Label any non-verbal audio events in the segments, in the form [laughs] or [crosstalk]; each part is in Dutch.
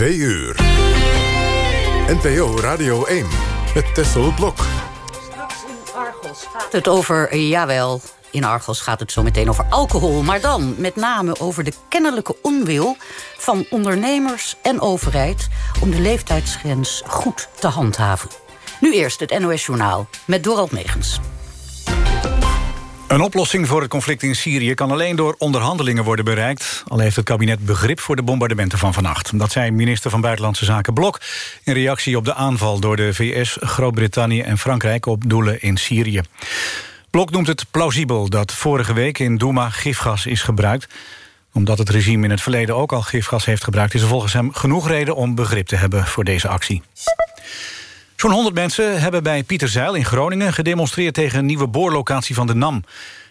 2 uur. NPO Radio 1 met Tessel Blok. Straks in Argos gaat het over, jawel, in Argos gaat het zo meteen over alcohol. Maar dan met name over de kennelijke onwil van ondernemers en overheid... om de leeftijdsgrens goed te handhaven. Nu eerst het NOS Journaal met Dorald Megens. Een oplossing voor het conflict in Syrië kan alleen door onderhandelingen worden bereikt. Al heeft het kabinet begrip voor de bombardementen van vannacht. Dat zei minister van Buitenlandse Zaken Blok... in reactie op de aanval door de VS, Groot-Brittannië en Frankrijk... op doelen in Syrië. Blok noemt het plausibel dat vorige week in Douma gifgas is gebruikt. Omdat het regime in het verleden ook al gifgas heeft gebruikt... is er volgens hem genoeg reden om begrip te hebben voor deze actie. Zo'n 100 mensen hebben bij Pieterzeil in Groningen... gedemonstreerd tegen een nieuwe boorlocatie van de NAM.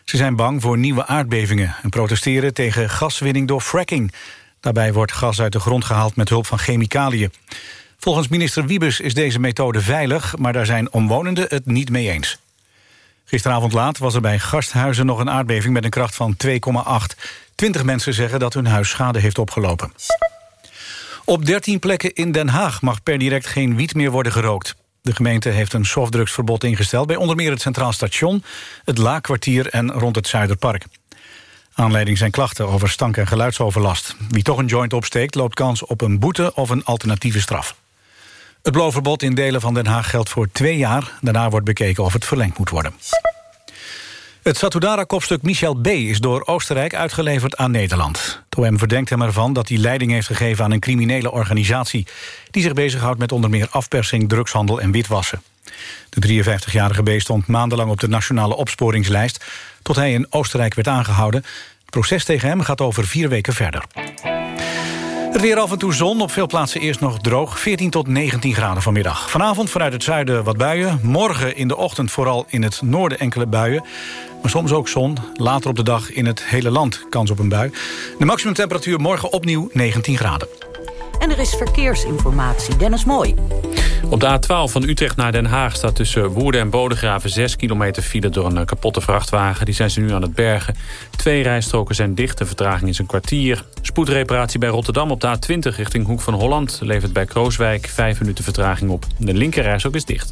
Ze zijn bang voor nieuwe aardbevingen... en protesteren tegen gaswinning door fracking. Daarbij wordt gas uit de grond gehaald met hulp van chemicaliën. Volgens minister Wiebes is deze methode veilig... maar daar zijn omwonenden het niet mee eens. Gisteravond laat was er bij Gasthuizen nog een aardbeving... met een kracht van 2,8. Twintig mensen zeggen dat hun huis schade heeft opgelopen. Op 13 plekken in Den Haag mag per direct geen wiet meer worden gerookt. De gemeente heeft een softdrugsverbod ingesteld... bij onder meer het Centraal Station, het Laakkwartier en rond het Zuiderpark. Aanleiding zijn klachten over stank- en geluidsoverlast. Wie toch een joint opsteekt, loopt kans op een boete of een alternatieve straf. Het blowverbod in delen van Den Haag geldt voor twee jaar. Daarna wordt bekeken of het verlengd moet worden. Het Satudara-kopstuk Michel B. is door Oostenrijk uitgeleverd aan Nederland. OM verdenkt hem ervan dat hij leiding heeft gegeven aan een criminele organisatie... die zich bezighoudt met onder meer afpersing, drugshandel en witwassen. De 53-jarige B stond maandenlang op de nationale opsporingslijst... tot hij in Oostenrijk werd aangehouden. Het proces tegen hem gaat over vier weken verder. Het weer af en toe zon, op veel plaatsen eerst nog droog. 14 tot 19 graden vanmiddag. Vanavond vanuit het zuiden wat buien. Morgen in de ochtend vooral in het noorden enkele buien. Maar soms ook zon. Later op de dag in het hele land kans op een bui. De maximumtemperatuur morgen opnieuw 19 graden. En er is verkeersinformatie. Dennis Mooi. Op de A12 van Utrecht naar Den Haag staat tussen Woerden en Bodegraven 6 kilometer file door een eh, kapotte vrachtwagen. Die zijn ze nu aan het bergen. Twee rijstroken zijn dicht, de vertraging is een kwartier. Spoedreparatie bij Rotterdam op de A20 richting Hoek van Holland... levert bij Krooswijk 5 minuten vertraging op. De linkerrijstrook is dicht.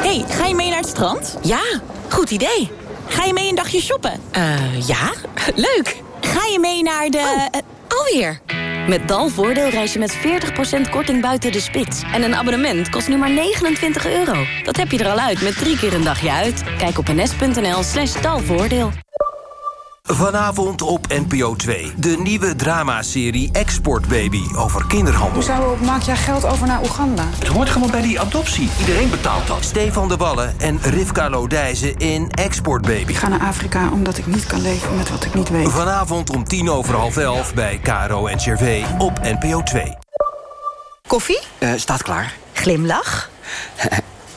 hey, ga je mee naar het strand? Ja, goed idee. Ga je mee een dagje shoppen? Uh, ja, [laughs] leuk. Ga je mee naar de... Oh, uh, alweer. Met Dalvoordeel reis je met 40% korting buiten de spits. En een abonnement kost nu maar 29 euro. Dat heb je er al uit met drie keer een dagje uit. Kijk op ns.nl slash dalvoordeel. Vanavond op NPO 2. De nieuwe dramaserie Export Baby over kinderhandel. Hoezo maak jij geld over naar Oeganda? Het hoort gewoon bij die adoptie. Iedereen betaalt dat. Stefan de Wallen en Rivka Lodijzen in Export Baby. Ik ga naar Afrika omdat ik niet kan leven met wat ik niet weet. Vanavond om tien over half elf bij Caro en Cervé op NPO 2. Koffie? Uh, staat klaar. Glimlach?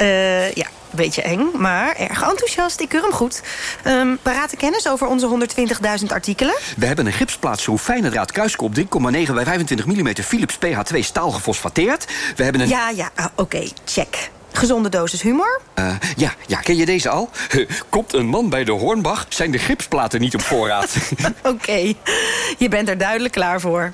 uh, [laughs] ja. Beetje eng, maar erg enthousiast. Ik keur hem goed. Um, parate kennis over onze 120.000 artikelen? We hebben een gipsplaatschroef fijne draad kruiskop 3,9 bij 25 mm Philips PH2 staal gefosfateerd. We hebben een... Ja, ja, ah, oké, okay, check. Gezonde dosis humor? Uh, ja, ja, ken je deze al? Komt een man bij de Hornbach, zijn de gipsplaten niet op voorraad. [laughs] oké, okay. je bent er duidelijk klaar voor.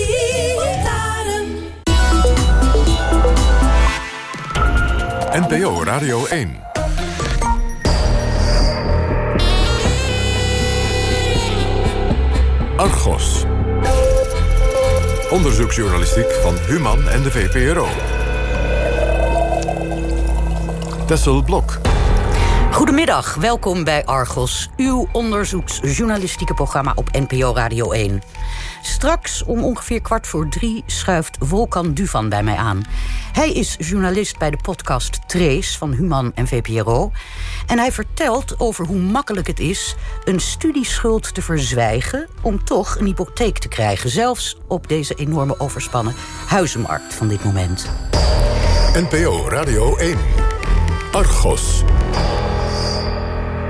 NPO Radio 1. Argos. Onderzoeksjournalistiek van Human en de VPRO. Tessel Blok. Goedemiddag, welkom bij Argos, uw onderzoeksjournalistieke programma op NPO Radio 1. Straks om ongeveer kwart voor drie schuift Volkan Duvan bij mij aan. Hij is journalist bij de podcast Trace van Human en VPRO. En hij vertelt over hoe makkelijk het is een studieschuld te verzwijgen... om toch een hypotheek te krijgen. Zelfs op deze enorme overspannen huizenmarkt van dit moment. NPO Radio 1. Argos.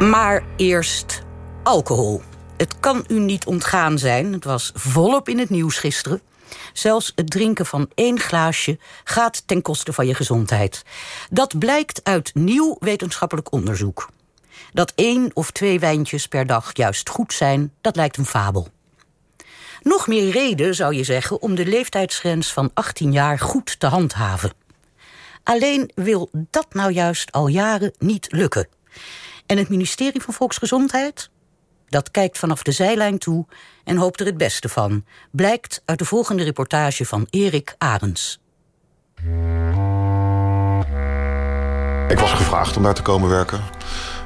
Maar eerst alcohol. Het kan u niet ontgaan zijn. Het was volop in het nieuws gisteren. Zelfs het drinken van één glaasje gaat ten koste van je gezondheid. Dat blijkt uit nieuw wetenschappelijk onderzoek. Dat één of twee wijntjes per dag juist goed zijn, dat lijkt een fabel. Nog meer reden, zou je zeggen, om de leeftijdsgrens van 18 jaar goed te handhaven. Alleen wil dat nou juist al jaren niet lukken. En het ministerie van Volksgezondheid? Dat kijkt vanaf de zijlijn toe en hoopt er het beste van. Blijkt uit de volgende reportage van Erik Arends. Ik was gevraagd om daar te komen werken.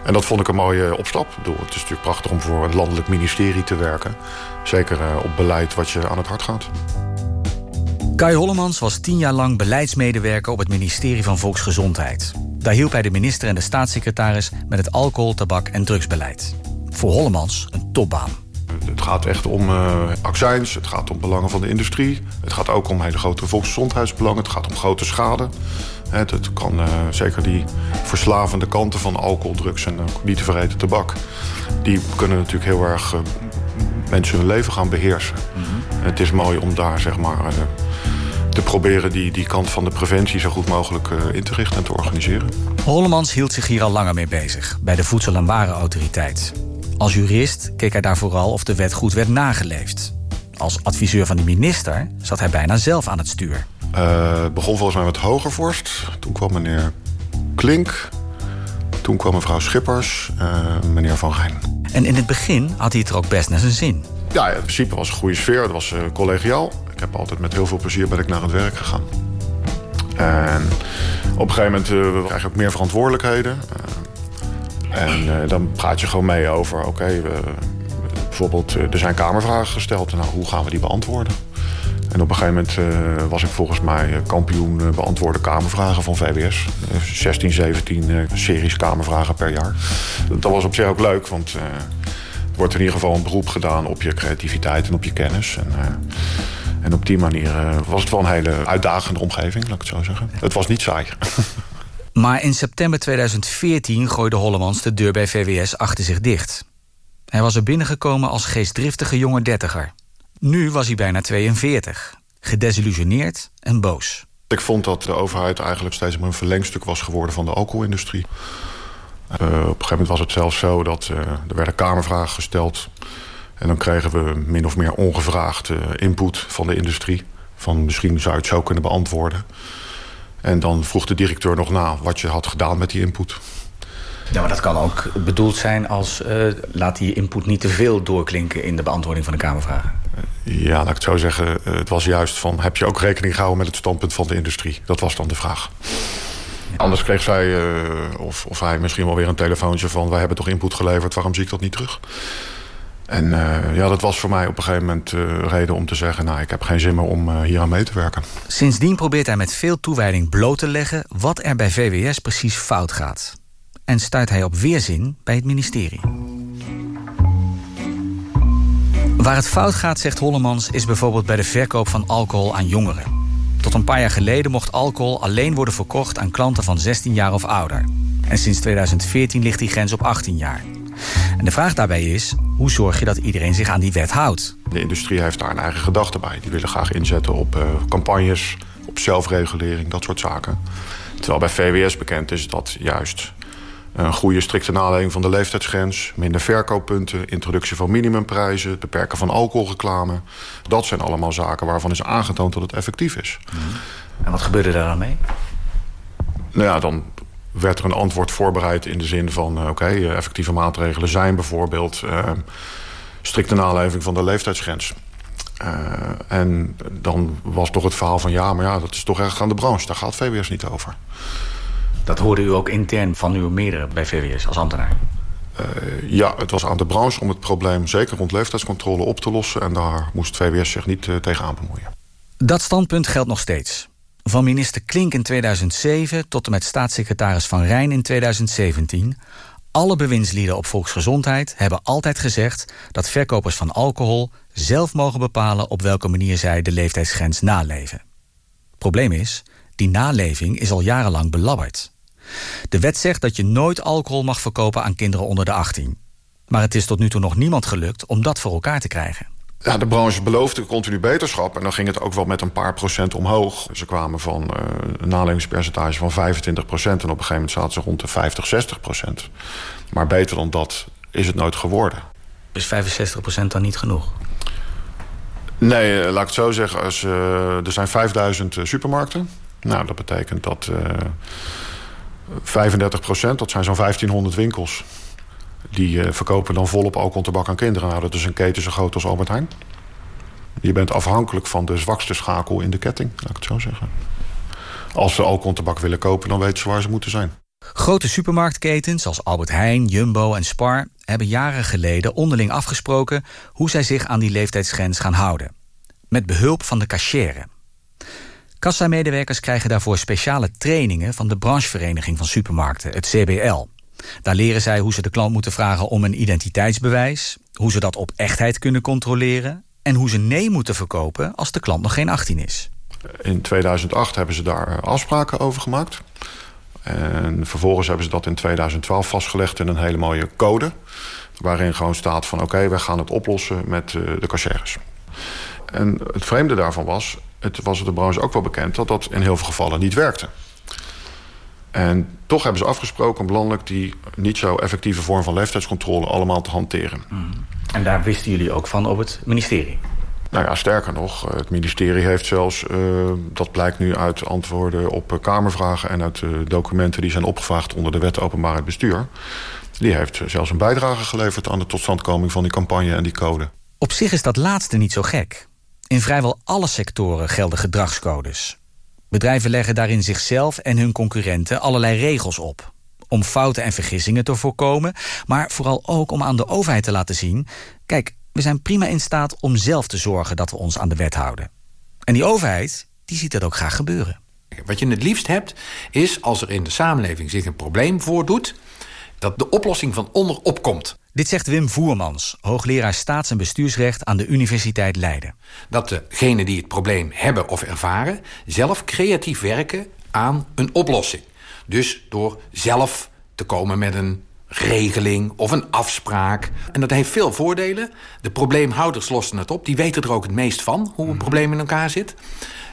En dat vond ik een mooie opstap. het is natuurlijk prachtig om voor een landelijk ministerie te werken. Zeker eh, op beleid wat je aan het hart gaat. Kai Hollemans was tien jaar lang beleidsmedewerker op het ministerie van Volksgezondheid. Daar hielp hij de minister en de staatssecretaris met het alcohol, tabak en drugsbeleid. Voor Hollemans een topbaan. Het gaat echt om uh, accijns, het gaat om belangen van de industrie. Het gaat ook om hele grote volksgezondheidsbelangen. Het gaat om grote schade. Het, kan uh, zeker die verslavende kanten van alcohol, drugs en niet te vergeten tabak. Die kunnen natuurlijk heel erg mensen hun leven gaan beheersen. Mhm. Het is mooi om daar zeg maar te proberen die, die kant van de preventie zo goed mogelijk in te richten en te organiseren. Hollemans hield zich hier al langer mee bezig, bij de Voedsel- en Warenautoriteit. Als jurist keek hij daar vooral of de wet goed werd nageleefd. Als adviseur van de minister zat hij bijna zelf aan het stuur. Uh, het begon volgens mij met Hogervorst. Toen kwam meneer Klink. Toen kwam mevrouw Schippers, uh, meneer Van Rijn. En in het begin had hij het er ook best naar zijn zin. Ja, in principe was het een goede sfeer. Het was uh, collegiaal. Ik heb altijd met heel veel plezier ben ik naar het werk gegaan. En op een gegeven moment krijg je ook meer verantwoordelijkheden. En uh, dan praat je gewoon mee over, oké, bijvoorbeeld er zijn kamervragen gesteld. Nou, hoe gaan we die beantwoorden? En op een gegeven moment was ik volgens mij kampioen beantwoorden kamervragen van VWS. 16, 17 series kamervragen per jaar. Dat was op zich ook leuk, want er wordt in ieder geval een beroep gedaan op je creativiteit en op je kennis. En, en op die manier was het wel een hele uitdagende omgeving, laat ik het zo zeggen. Het was niet saai. [laughs] Maar in september 2014 gooide Hollemans de deur bij VWS achter zich dicht. Hij was er binnengekomen als geestdriftige jonge dertiger. Nu was hij bijna 42, gedesillusioneerd en boos. Ik vond dat de overheid eigenlijk steeds meer een verlengstuk was geworden van de alcoholindustrie. Uh, op een gegeven moment was het zelfs zo dat uh, er werden kamervragen gesteld. En dan kregen we min of meer ongevraagd uh, input van de industrie. Van misschien zou je het zo kunnen beantwoorden. En dan vroeg de directeur nog na wat je had gedaan met die input. Ja, maar dat kan ook bedoeld zijn als... Uh, laat die input niet te veel doorklinken in de beantwoording van de Kamervragen. Ja, laat ik het zo zeggen. Uh, het was juist van... heb je ook rekening gehouden met het standpunt van de industrie? Dat was dan de vraag. Ja. Anders kreeg zij, uh, of, of hij misschien wel weer een telefoontje van... wij hebben toch input geleverd, waarom zie ik dat niet terug? En uh, ja, dat was voor mij op een gegeven moment uh, reden om te zeggen... nou, ik heb geen zin meer om uh, hier aan mee te werken. Sindsdien probeert hij met veel toewijding bloot te leggen... wat er bij VWS precies fout gaat. En stuit hij op weerzin bij het ministerie. Waar het fout gaat, zegt Hollemans... is bijvoorbeeld bij de verkoop van alcohol aan jongeren. Tot een paar jaar geleden mocht alcohol alleen worden verkocht... aan klanten van 16 jaar of ouder. En sinds 2014 ligt die grens op 18 jaar. En de vraag daarbij is, hoe zorg je dat iedereen zich aan die wet houdt? De industrie heeft daar een eigen gedachte bij. Die willen graag inzetten op uh, campagnes, op zelfregulering, dat soort zaken. Terwijl bij VWS bekend is dat juist een goede strikte naleving van de leeftijdsgrens... minder verkooppunten, introductie van minimumprijzen... het beperken van alcoholreclame. Dat zijn allemaal zaken waarvan is aangetoond dat het effectief is. En wat gebeurde daar dan mee? Nou ja, dan werd er een antwoord voorbereid in de zin van... oké, okay, effectieve maatregelen zijn bijvoorbeeld... Uh, strikte naleving van de leeftijdsgrens. Uh, en dan was toch het verhaal van... ja, maar ja, dat is toch echt aan de branche. Daar gaat VWS niet over. Dat hoorde u ook intern van uw meerdere bij VWS als ambtenaar? ja, het was aan de branche om het probleem... zeker rond leeftijdscontrole op te lossen... en daar moest VWS zich niet uh, tegenaan bemoeien. Dat standpunt geldt nog steeds. Van minister Klink in 2007 tot en met staatssecretaris Van Rijn in 2017... alle bewindslieden op volksgezondheid hebben altijd gezegd... dat verkopers van alcohol zelf mogen bepalen... op welke manier zij de leeftijdsgrens naleven. Probleem is, die naleving is al jarenlang belabberd. De wet zegt dat je nooit alcohol mag verkopen aan kinderen onder de 18. Maar het is tot nu toe nog niemand gelukt om dat voor elkaar te krijgen. Ja, de branche beloofde continu beterschap. En dan ging het ook wel met een paar procent omhoog. Ze kwamen van uh, een nalevingspercentage van 25 procent. En op een gegeven moment zaten ze rond de 50, 60 procent. Maar beter dan dat is het nooit geworden. Is 65 procent dan niet genoeg? Nee, eh, laat ik het zo zeggen. Als, uh, er zijn 5000 supermarkten. Nou, dat betekent dat 35 procent, dat zijn zo'n 1500 winkels... die uh, verkopen dan volop alcohol tabak aan kinderen. Nou, dat is een keten zo groot als Albert Heijn. Je bent afhankelijk van de zwakste schakel in de ketting, laat ik het zo zeggen. Als ze alcohol en willen kopen, dan weten ze waar ze moeten zijn. Grote supermarktketens als Albert Heijn, Jumbo en Spar... hebben jaren geleden onderling afgesproken... hoe zij zich aan die leeftijdsgrens gaan houden. Met behulp van de cachère. Kassamedewerkers krijgen daarvoor speciale trainingen van de branchevereniging van supermarkten, het CBL. Daar leren zij hoe ze de klant moeten vragen om een identiteitsbewijs, hoe ze dat op echtheid kunnen controleren en hoe ze nee moeten verkopen als de klant nog geen 18 is. In 2008 hebben ze daar afspraken over gemaakt. En vervolgens hebben ze dat in 2012 vastgelegd in een hele mooie code. Waarin gewoon staat van oké, wij gaan het oplossen met eh, de cashiers. En het vreemde daarvan was, het was de branche ook wel bekend... dat dat in heel veel gevallen niet werkte. En toch hebben ze afgesproken om landelijk die niet zo effectieve vorm van leeftijdscontrole allemaal te hanteren. Mm. En daar wisten jullie ook van op het ministerie? Nou ja, sterker nog, het ministerie heeft zelfs, uh, dat blijkt nu uit antwoorden op Kamervragen... en uit uh, documenten die zijn opgevraagd onder de wet openbaarheid bestuur... die heeft zelfs een bijdrage geleverd aan de totstandkoming van die campagne en die code. Op zich is dat laatste niet zo gek. In vrijwel alle sectoren gelden gedragscodes. Bedrijven leggen daarin zichzelf en hun concurrenten allerlei regels op. Om fouten en vergissingen te voorkomen, maar vooral ook om aan de overheid te laten zien... kijk, we zijn prima in staat om zelf te zorgen dat we ons aan de wet houden. En die overheid, die ziet dat ook graag gebeuren. Wat je het liefst hebt, is als er in de samenleving zich een probleem voordoet... dat de oplossing van onder opkomt. Dit zegt Wim Voermans, hoogleraar staats- en bestuursrecht aan de Universiteit Leiden. Dat degenen die het probleem hebben of ervaren... zelf creatief werken aan een oplossing. Dus door zelf te komen met een regeling of een afspraak. En dat heeft veel voordelen. De probleemhouders lossen het op. Die weten er ook het meest van, hoe een probleem in elkaar zit.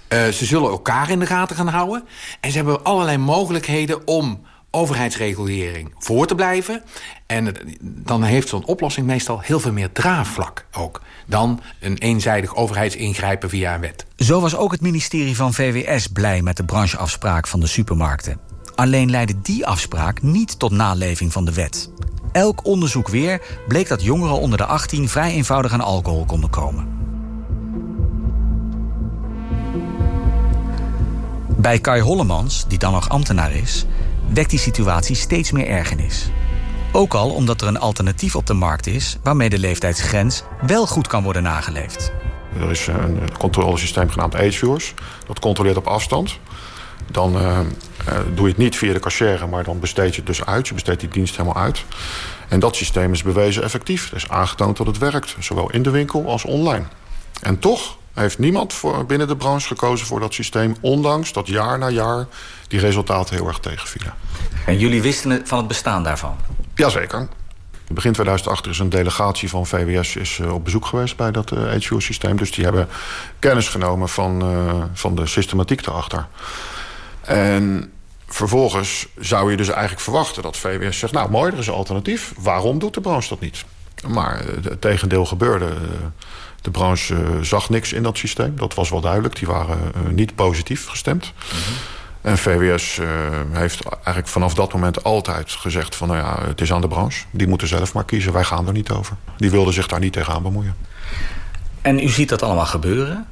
Uh, ze zullen elkaar in de gaten gaan houden. En ze hebben allerlei mogelijkheden om overheidsregulering voor te blijven. En dan heeft zo'n oplossing meestal heel veel meer draagvlak ook... dan een eenzijdig overheidsingrijpen via een wet. Zo was ook het ministerie van VWS blij met de brancheafspraak van de supermarkten. Alleen leidde die afspraak niet tot naleving van de wet. Elk onderzoek weer bleek dat jongeren onder de 18 vrij eenvoudig aan alcohol konden komen. Bij Kai Hollemans, die dan nog ambtenaar is, wekt die situatie steeds meer ergernis. Ook al omdat er een alternatief op de markt is waarmee de leeftijdsgrens wel goed kan worden nageleefd. Er is een controlesysteem genaamd AgeViewers. Dat controleert op afstand. Dan uh, doe je het niet via de cashier, maar dan besteed je het dus uit. Je besteedt die dienst helemaal uit. En dat systeem is bewezen effectief. Het is aangetoond dat het werkt, zowel in de winkel als online. En toch heeft niemand voor, binnen de branche gekozen voor dat systeem... ondanks dat jaar na jaar die resultaten heel erg tegenvielen. En jullie wisten van het bestaan daarvan? Jazeker. Begin 2008 is een delegatie van VWS is, uh, op bezoek geweest bij dat uh, eh, HVO-systeem. Dus die hebben kennis genomen van, uh, van de systematiek erachter. En vervolgens zou je dus eigenlijk verwachten dat VWS zegt... nou mooi, er is een alternatief. Waarom doet de branche dat niet? Maar het tegendeel gebeurde. De branche zag niks in dat systeem. Dat was wel duidelijk. Die waren niet positief gestemd. Mm -hmm. En VWS uh, heeft eigenlijk vanaf dat moment altijd gezegd... van nou ja, het is aan de branche. Die moeten zelf maar kiezen. Wij gaan er niet over. Die wilden zich daar niet tegenaan bemoeien. En u ziet dat allemaal gebeuren?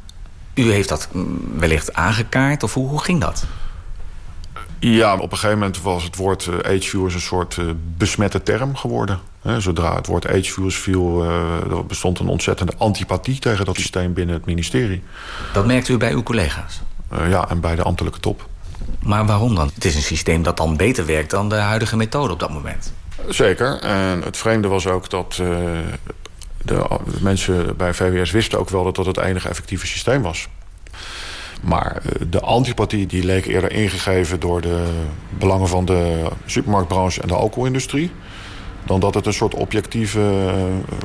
U heeft dat wellicht aangekaart? Of hoe, hoe ging dat? Ja, op een gegeven moment was het woord uh, ageviewers een soort uh, besmette term geworden. He, zodra het woord ageviewers viel, uh, er bestond een ontzettende antipathie tegen dat systeem binnen het ministerie. Dat merkt u bij uw collega's? ja, en bij de ambtelijke top. Maar waarom dan? Het is een systeem dat dan beter werkt dan de huidige methode op dat moment. Zeker. En het vreemde was ook dat de, de mensen bij VWS wisten ook wel dat dat het enige effectieve systeem was. Maar eh, de antipathie die leek eerder ingegeven door de belangen van de supermarktbranche en de alcoholindustrie. Dan dat het een soort objectieve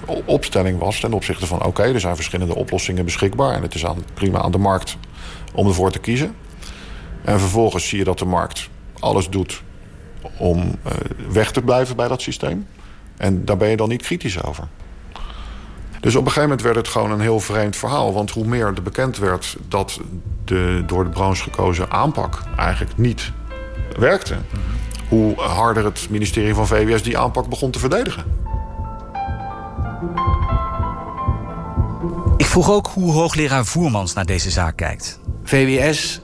eh, opstelling was ten opzichte van... oké, er zijn verschillende oplossingen beschikbaar... en het is aan, prima aan de markt om ervoor te kiezen. En vervolgens zie je dat de markt alles doet om eh, weg te blijven bij dat systeem. En daar ben je dan niet kritisch over. Dus op een gegeven moment werd het gewoon een heel vreemd verhaal. Want hoe meer er bekend werd dat de door de branche gekozen aanpak eigenlijk niet werkte... hoe harder het ministerie van VWS die aanpak begon te verdedigen. Ik vroeg ook hoe hoogleraar Voermans naar deze zaak kijkt. VWS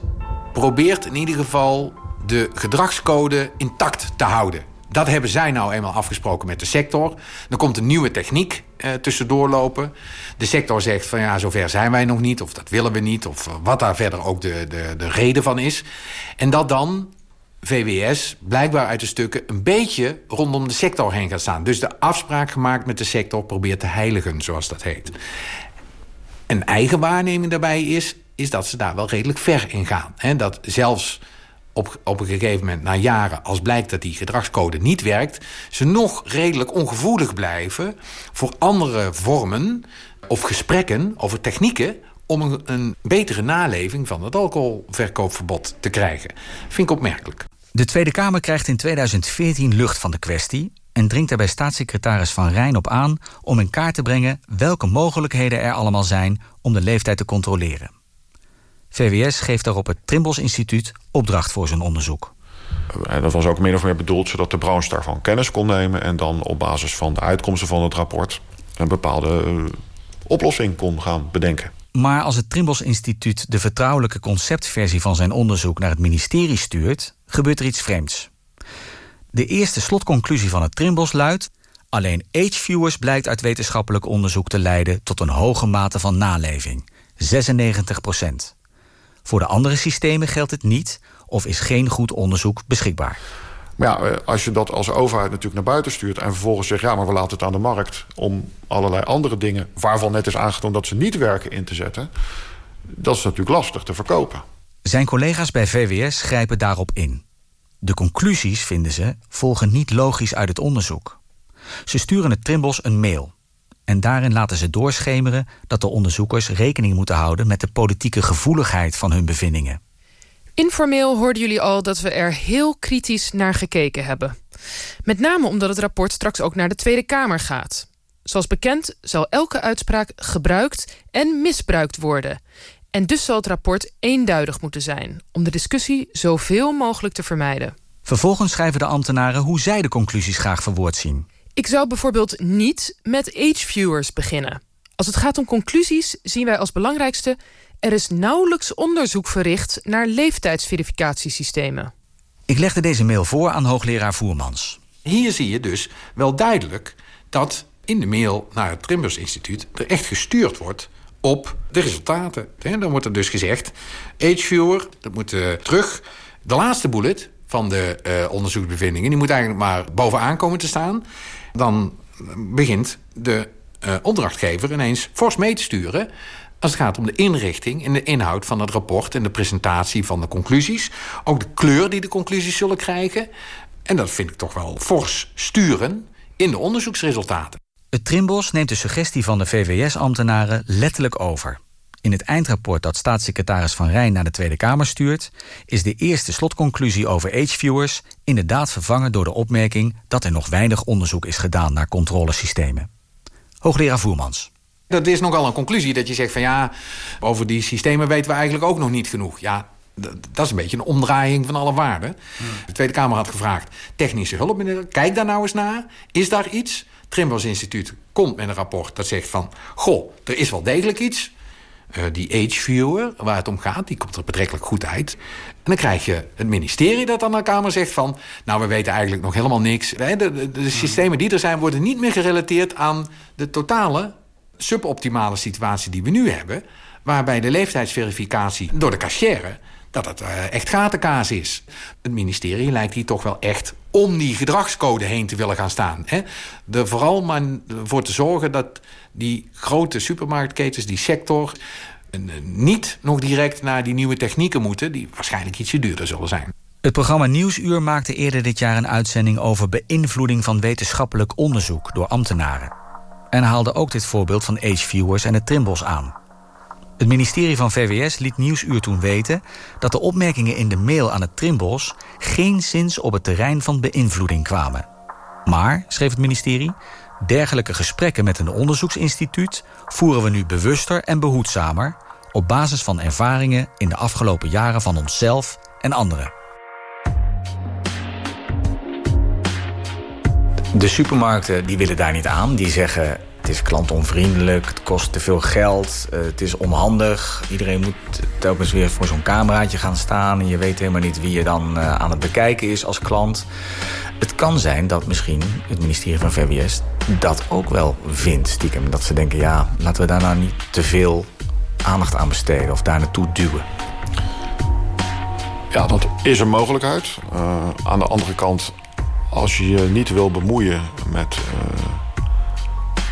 probeert in ieder geval de gedragscode intact te houden. Dat hebben zij nou eenmaal afgesproken met de sector. Dan komt een nieuwe techniek eh, tussendoor. De sector zegt van ja, zover zijn wij nog niet... of dat willen we niet, of eh, wat daar verder ook de, de, de reden van is. En dat dan VWS blijkbaar uit de stukken een beetje rondom de sector heen gaat staan. Dus de afspraak gemaakt met de sector probeert te heiligen, zoals dat heet. Een eigen waarneming daarbij is, is dat ze daar wel redelijk ver in gaan. Dat zelfs op, op een gegeven moment, na jaren, als blijkt dat die gedragscode niet werkt, ze nog redelijk ongevoelig blijven voor andere vormen of gesprekken over technieken om een, een betere naleving van het alcoholverkoopverbod te krijgen. Vind ik opmerkelijk. De Tweede Kamer krijgt in 2014 lucht van de kwestie en dringt er bij staatssecretaris Van Rijn op aan om in kaart te brengen welke mogelijkheden er allemaal zijn om de leeftijd te controleren. VWS geeft daarop het Trimbos Instituut opdracht voor zijn onderzoek. En dat was ook min of meer bedoeld zodat de branche daarvan kennis kon nemen... en dan op basis van de uitkomsten van het rapport... een bepaalde eh, oplossing kon gaan bedenken. Maar als het Trimbos Instituut de vertrouwelijke conceptversie van zijn onderzoek naar het ministerie stuurt, gebeurt er iets vreemds. De eerste slotconclusie van het Trimbos luidt: alleen ageviewers blijkt uit wetenschappelijk onderzoek te leiden tot een hoge mate van naleving, 96 procent. Voor de andere systemen geldt het niet of is geen goed onderzoek beschikbaar. Maar ja, eh, als je dat als overheid natuurlijk naar buiten stuurt... en vervolgens zegt, ja, maar we laten het aan de markt... om allerlei andere dingen, waarvan net is aangetoond dat ze niet werken, in te zetten... dat is natuurlijk lastig te verkopen. Zijn collega's bij VWS grijpen daarop in. De conclusies, vinden ze, volgen niet logisch uit het onderzoek. Ze sturen het Trimbos een mail. En daarin laten ze doorschemeren dat de onderzoekers rekening moeten houden met de politieke gevoeligheid van hun bevindingen. Informeel hoorden jullie al dat we er heel kritisch naar gekeken hebben. Met name omdat het rapport straks ook naar de Tweede Kamer gaat. Zoals bekend zal elke uitspraak gebruikt en misbruikt worden. En dus zal het rapport eenduidig moeten zijn... om de discussie zoveel mogelijk te vermijden. Vervolgens schrijven de ambtenaren hoe zij de conclusies graag verwoord zien. Ik zou bijvoorbeeld niet met ageviewers beginnen. Als het gaat om conclusies zien wij als belangrijkste... er is nauwelijks onderzoek verricht naar leeftijdsverificatiesystemen. Ik legde deze mail voor aan hoogleraar Voermans. Hier zie je dus wel duidelijk dat in de mail naar het Trimbers Instituut... er echt gestuurd wordt op de resultaten. Dan wordt er dus gezegd, ageviewer, dat moet uh, terug. De laatste bullet van de uh, onderzoeksbevindingen... die moet eigenlijk maar bovenaan komen te staan dan begint de uh, opdrachtgever ineens fors mee te sturen als het gaat om de inrichting en de inhoud van het rapport... en de presentatie van de conclusies. Ook de kleur die de conclusies zullen krijgen. En dat vind ik toch wel fors sturen in de onderzoeksresultaten. Het Trimbos neemt de suggestie van de VWS-ambtenaren letterlijk over. In het eindrapport dat staatssecretaris Van Rijn naar de Tweede Kamer stuurt... is de eerste slotconclusie over ageviewers inderdaad vervangen door de opmerking... dat er nog weinig onderzoek is gedaan naar controlesystemen. Hoogleraar Voermans. Dat is nogal een conclusie dat je zegt van ja... over die systemen weten we eigenlijk ook nog niet genoeg. Ja, dat is een beetje een omdraaiing van alle waarden. Hmm. De Tweede Kamer had gevraagd technische hulpmiddelen. Kijk daar nou eens naar. Is daar iets? Trimbos Instituut komt met een rapport dat zegt van... goh, er is wel degelijk iets... Uh, die age-viewer, waar het om gaat, die komt er betrekkelijk goed uit. En dan krijg je het ministerie dat aan de Kamer zegt van... nou, we weten eigenlijk nog helemaal niks. De, de, de systemen die er zijn worden niet meer gerelateerd aan de totale suboptimale situatie die we nu hebben... waarbij de leeftijdsverificatie door de cashier dat het uh, echt gatenkaas is. Het ministerie lijkt hier toch wel echt om die gedragscode heen te willen gaan staan. Hè? Er vooral maar voor te zorgen dat die grote supermarktketens, die sector... Eh, niet nog direct naar die nieuwe technieken moeten... die waarschijnlijk ietsje duurder zullen zijn. Het programma Nieuwsuur maakte eerder dit jaar een uitzending... over beïnvloeding van wetenschappelijk onderzoek door ambtenaren. En haalde ook dit voorbeeld van Age-viewers en het Trimbos aan. Het ministerie van VWS liet Nieuwsuur toen weten dat de opmerkingen in de mail aan het Trimbos geen zins op het terrein van beïnvloeding kwamen. Maar, schreef het ministerie, dergelijke gesprekken met een onderzoeksinstituut voeren we nu bewuster en behoedzamer op basis van ervaringen in de afgelopen jaren van onszelf en anderen. De supermarkten die willen daar niet aan. Die zeggen het is klantonvriendelijk, het kost te veel geld, eh, het is onhandig. Iedereen moet telkens weer voor zo'n cameraatje gaan staan... en je weet helemaal niet wie je dan eh, aan het bekijken is als klant. Het kan zijn dat misschien het ministerie van VWS dat ook wel vindt, stiekem. Dat ze denken, ja, laten we daar nou niet te veel aandacht aan besteden... of daar naartoe duwen. Ja, dat is een mogelijkheid. Uh, aan de andere kant, als je je niet wil bemoeien met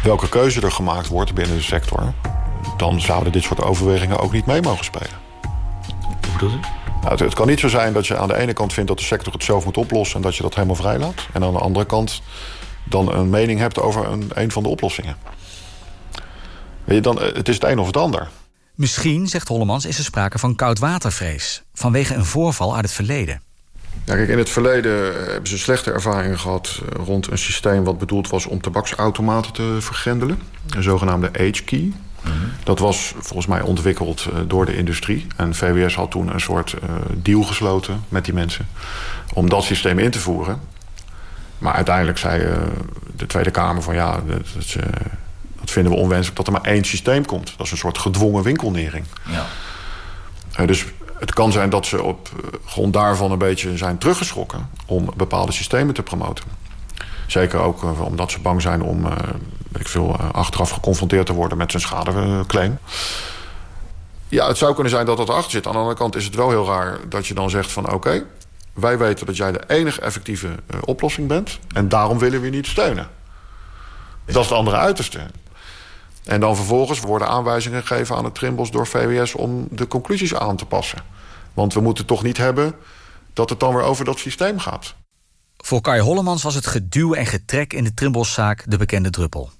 welke keuze er gemaakt wordt binnen de sector... dan zouden dit soort overwegingen ook niet mee mogen spelen. Hoe bedoel je? Nou, het, kan niet zo zijn dat je aan de ene kant vindt dat de sector het zelf moet oplossen... en dat je dat helemaal vrij laat. En aan de andere kant dan een mening hebt over een, een van de oplossingen. Weet je, dan, eh, het is het een of het ander. Misschien, zegt Hollemans, is er sprake van koudwatervrees... vanwege een voorval uit het verleden. Ja, kijk, in het verleden eh, hebben ze slechte ervaringen gehad... Eh, rond een systeem wat bedoeld was om tabaksautomaten te vergrendelen. Een zogenaamde H-key. Mhm. Dat was volgens mij ontwikkeld eh, door de industrie. En VWS had toen een soort deal gesloten met die mensen... om dat systeem in te voeren. Maar uiteindelijk zei de Tweede Kamer van... ja, dat, dat, dat, vinden we onwenselijk dat er maar één systeem komt. Dat is een soort gedwongen winkelnering. Ja. dus het kan zijn dat ze op eh, grond daarvan een beetje zijn teruggeschrokken... om bepaalde systemen te promoten. Zeker ook eh, omdat ze bang zijn om weet ik veel, achteraf geconfronteerd te worden... met zijn schadeclaim. Ja, het zou kunnen zijn dat dat erachter zit. Aan de andere kant is het wel heel raar dat je dan zegt van... oké, wij weten dat jij de enige effectieve oplossing bent... en daarom willen we je niet steunen. Dat is het andere uiterste. En dan vervolgens worden aanwijzingen gegeven aan het Trimbos door VWS... om de conclusies aan te passen. Want we moeten toch niet hebben dat het dan weer over dat systeem gaat. Voor Kai Hollemans was het geduw en getrek in de Trimboszaak de bekende druppel.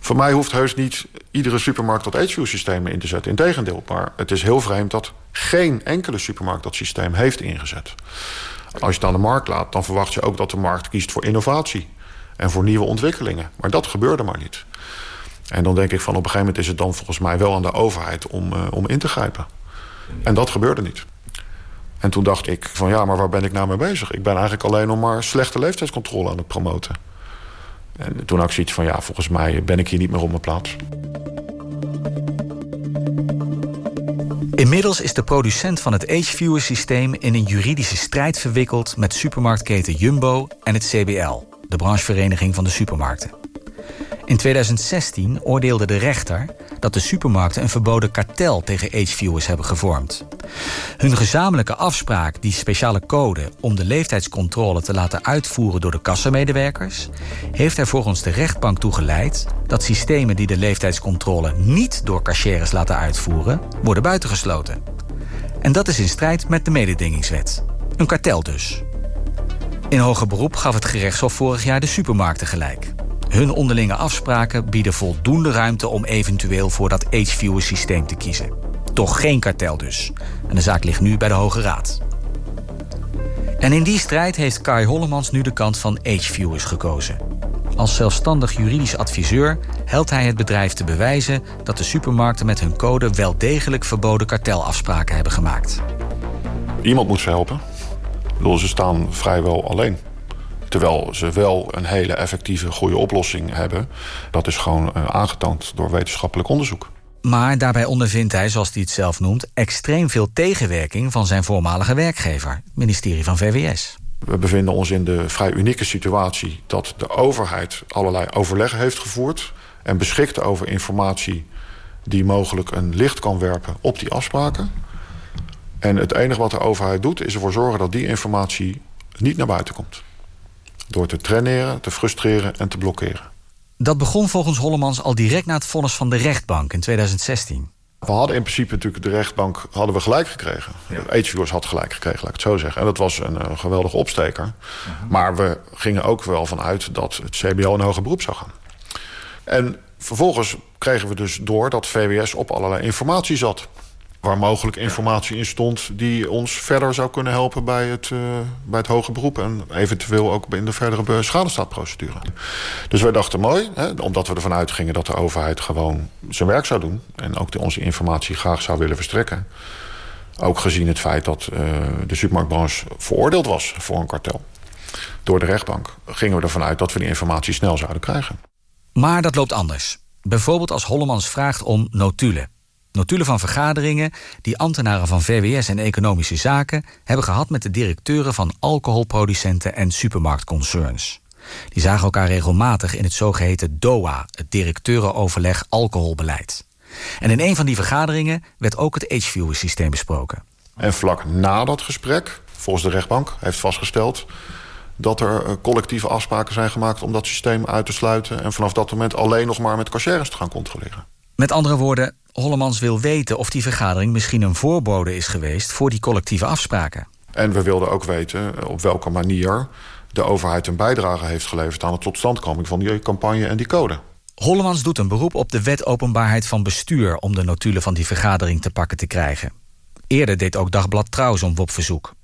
Voor mij hoeft heus niet iedere supermarkt dat HView-systeem in te zetten. Integendeel, maar het is heel vreemd dat geen enkele supermarkt dat systeem heeft ingezet. Als je het aan de markt laat, dan verwacht je ook dat de markt kiest voor innovatie. En voor nieuwe ontwikkelingen. Maar dat gebeurde maar niet. En dan denk ik van op een gegeven moment is het dan volgens mij wel aan de overheid om, uh, om in te grijpen. En dat gebeurde niet. En toen dacht ik van ja, maar waar ben ik nou mee bezig? Ik ben eigenlijk alleen nog maar slechte leeftijdscontrole aan het promoten. En toen had ik zoiets van ja, volgens mij ben ik hier niet meer op mijn plaats. Inmiddels is de producent van het H-Viewer systeem in een juridische strijd verwikkeld met supermarktketen Jumbo en het CBL, de branchevereniging van de supermarkten. In 2016 oordeelde de rechter dat de supermarkten een verboden kartel tegen ageviewers hebben gevormd. Hun gezamenlijke afspraak, die speciale code om de leeftijdscontrole te laten uitvoeren door de kassamedewerkers, heeft er volgens de rechtbank toe geleid dat systemen die de leeftijdscontrole niet door cashiers laten uitvoeren, worden buitengesloten. En dat is in strijd met de mededingingswet. Een kartel dus. In hoger beroep gaf het gerechtshof vorig jaar de supermarkten gelijk. Hun onderlinge afspraken bieden voldoende ruimte om eventueel voor dat H-viewer systeem te kiezen. Toch geen kartel dus. En de zaak ligt nu bij de Hoge Raad. En in die strijd heeft Kai Hollemans nu de kant van H-viewers gekozen. Als zelfstandig juridisch adviseur helpt hij het bedrijf te bewijzen dat de supermarkten met hun code wel degelijk verboden kartelafspraken hebben gemaakt. Iemand moet ze helpen. ze staan vrijwel alleen. Terwijl ze wel een hele effectieve, goede oplossing hebben. Dat is gewoon uh, aangetoond door wetenschappelijk onderzoek. Maar daarbij ondervindt hij, zoals hij het zelf noemt... extreem veel tegenwerking van zijn voormalige werkgever... het ministerie van VWS. We bevinden ons in de vrij unieke situatie... dat de overheid allerlei overleggen heeft gevoerd... en beschikt over informatie die mogelijk een licht kan werpen op die afspraken. En het enige wat de overheid doet... is ervoor zorgen dat die informatie niet naar buiten komt. Door te traineren, te frustreren en te blokkeren. Dat begon volgens Hollemans al direct na het vonnis van de rechtbank in 2016. We hadden in principe natuurlijk de rechtbank hadden we gelijk gekregen. Ja. H-Viewers had gelijk gekregen, laat ik het zo zeggen. En dat was een, een geweldige opsteker. Mhm. Maar we gingen ook wel vanuit dat het CBO een hoger beroep zou gaan. En vervolgens kregen we dus door dat VWS op allerlei informatie zat waar mogelijk informatie in stond... die ons verder zou kunnen helpen bij het, uh, bij het hoge beroep... en eventueel ook in de verdere schadestaatprocedure. Dus wij dachten mooi, hè, omdat we ervan uitgingen... dat de overheid gewoon zijn werk zou doen... en ook onze informatie graag zou willen verstrekken. Ook gezien het feit dat uh, de supermarktbranche veroordeeld was voor een kartel. Door de rechtbank gingen we ervan uit dat we die informatie snel zouden krijgen. Maar dat loopt anders. Bijvoorbeeld als Hollemans vraagt om notulen notulen van vergaderingen die ambtenaren van VWS en Economische Zaken hebben gehad met de directeuren van alcoholproducenten en supermarktconcerns. Die zagen elkaar regelmatig in het zogeheten DOA, het directeurenoverleg alcoholbeleid. En in een van die vergaderingen werd ook het H-viewer-systeem besproken. En vlak na dat gesprek, volgens de rechtbank, heeft vastgesteld dat er eh, collectieve afspraken zijn gemaakt om dat systeem uit te sluiten... en vanaf dat moment alleen nog maar met cashiers te gaan controleren. Met andere woorden, Hollemans wil weten of die vergadering misschien een voorbode is geweest voor die collectieve afspraken. En we wilden ook weten op welke manier de overheid een bijdrage heeft geleverd aan de totstandkoming van die campagne en die code. Hollemans doet een beroep op de wet openbaarheid van bestuur om de notulen van die vergadering te pakken te krijgen. Eerder deed ook Dagblad Trouw zo'n WOP-verzoek.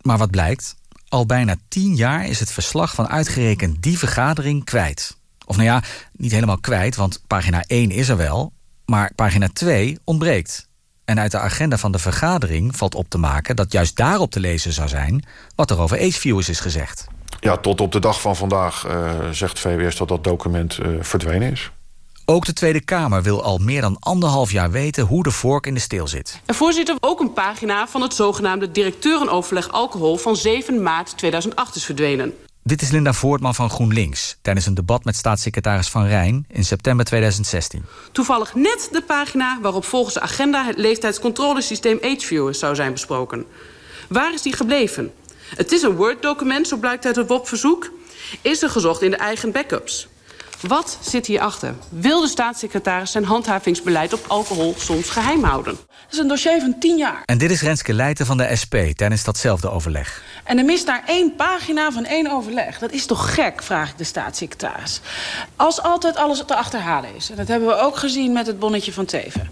Maar wat blijkt? Al bijna tien jaar is het verslag van uitgerekend die vergadering kwijt. Of nou ja, niet helemaal kwijt, want pagina 1 is er wel, maar pagina 2 ontbreekt. En uit de agenda van de vergadering valt op te maken dat juist daarop te lezen zou zijn wat er over Ace-viewers is gezegd. Ja, tot op de dag van vandaag uh, zegt VWS dat dat document uh, verdwenen is. Ook de Tweede Kamer wil al meer dan anderhalf jaar weten hoe de vork in de steel zit. En voorzitter, ook een pagina van het zogenaamde directeurenoverleg alcohol van 7 maart 2008 is verdwenen. Dit is Linda Voortman van GroenLinks tijdens een debat met staatssecretaris Van Rijn in september 2016. Toevallig net de pagina waarop volgens de agenda het leeftijdscontrolesysteem AgeViewer zou zijn besproken. Waar is die gebleven? Het is een Word-document, zo blijkt uit het WOP-verzoek. Is er gezocht in de eigen backups? Wat zit hierachter? Wil de staatssecretaris zijn handhavingsbeleid op alcohol soms geheim houden? Dat is een dossier van tien jaar. En dit is Renske Leijten van de SP tijdens datzelfde overleg. En er mist daar één pagina van één overleg. Dat is toch gek, vraag ik de staatssecretaris. Als altijd alles te achterhalen is. En dat hebben we ook gezien met het bonnetje van Teven.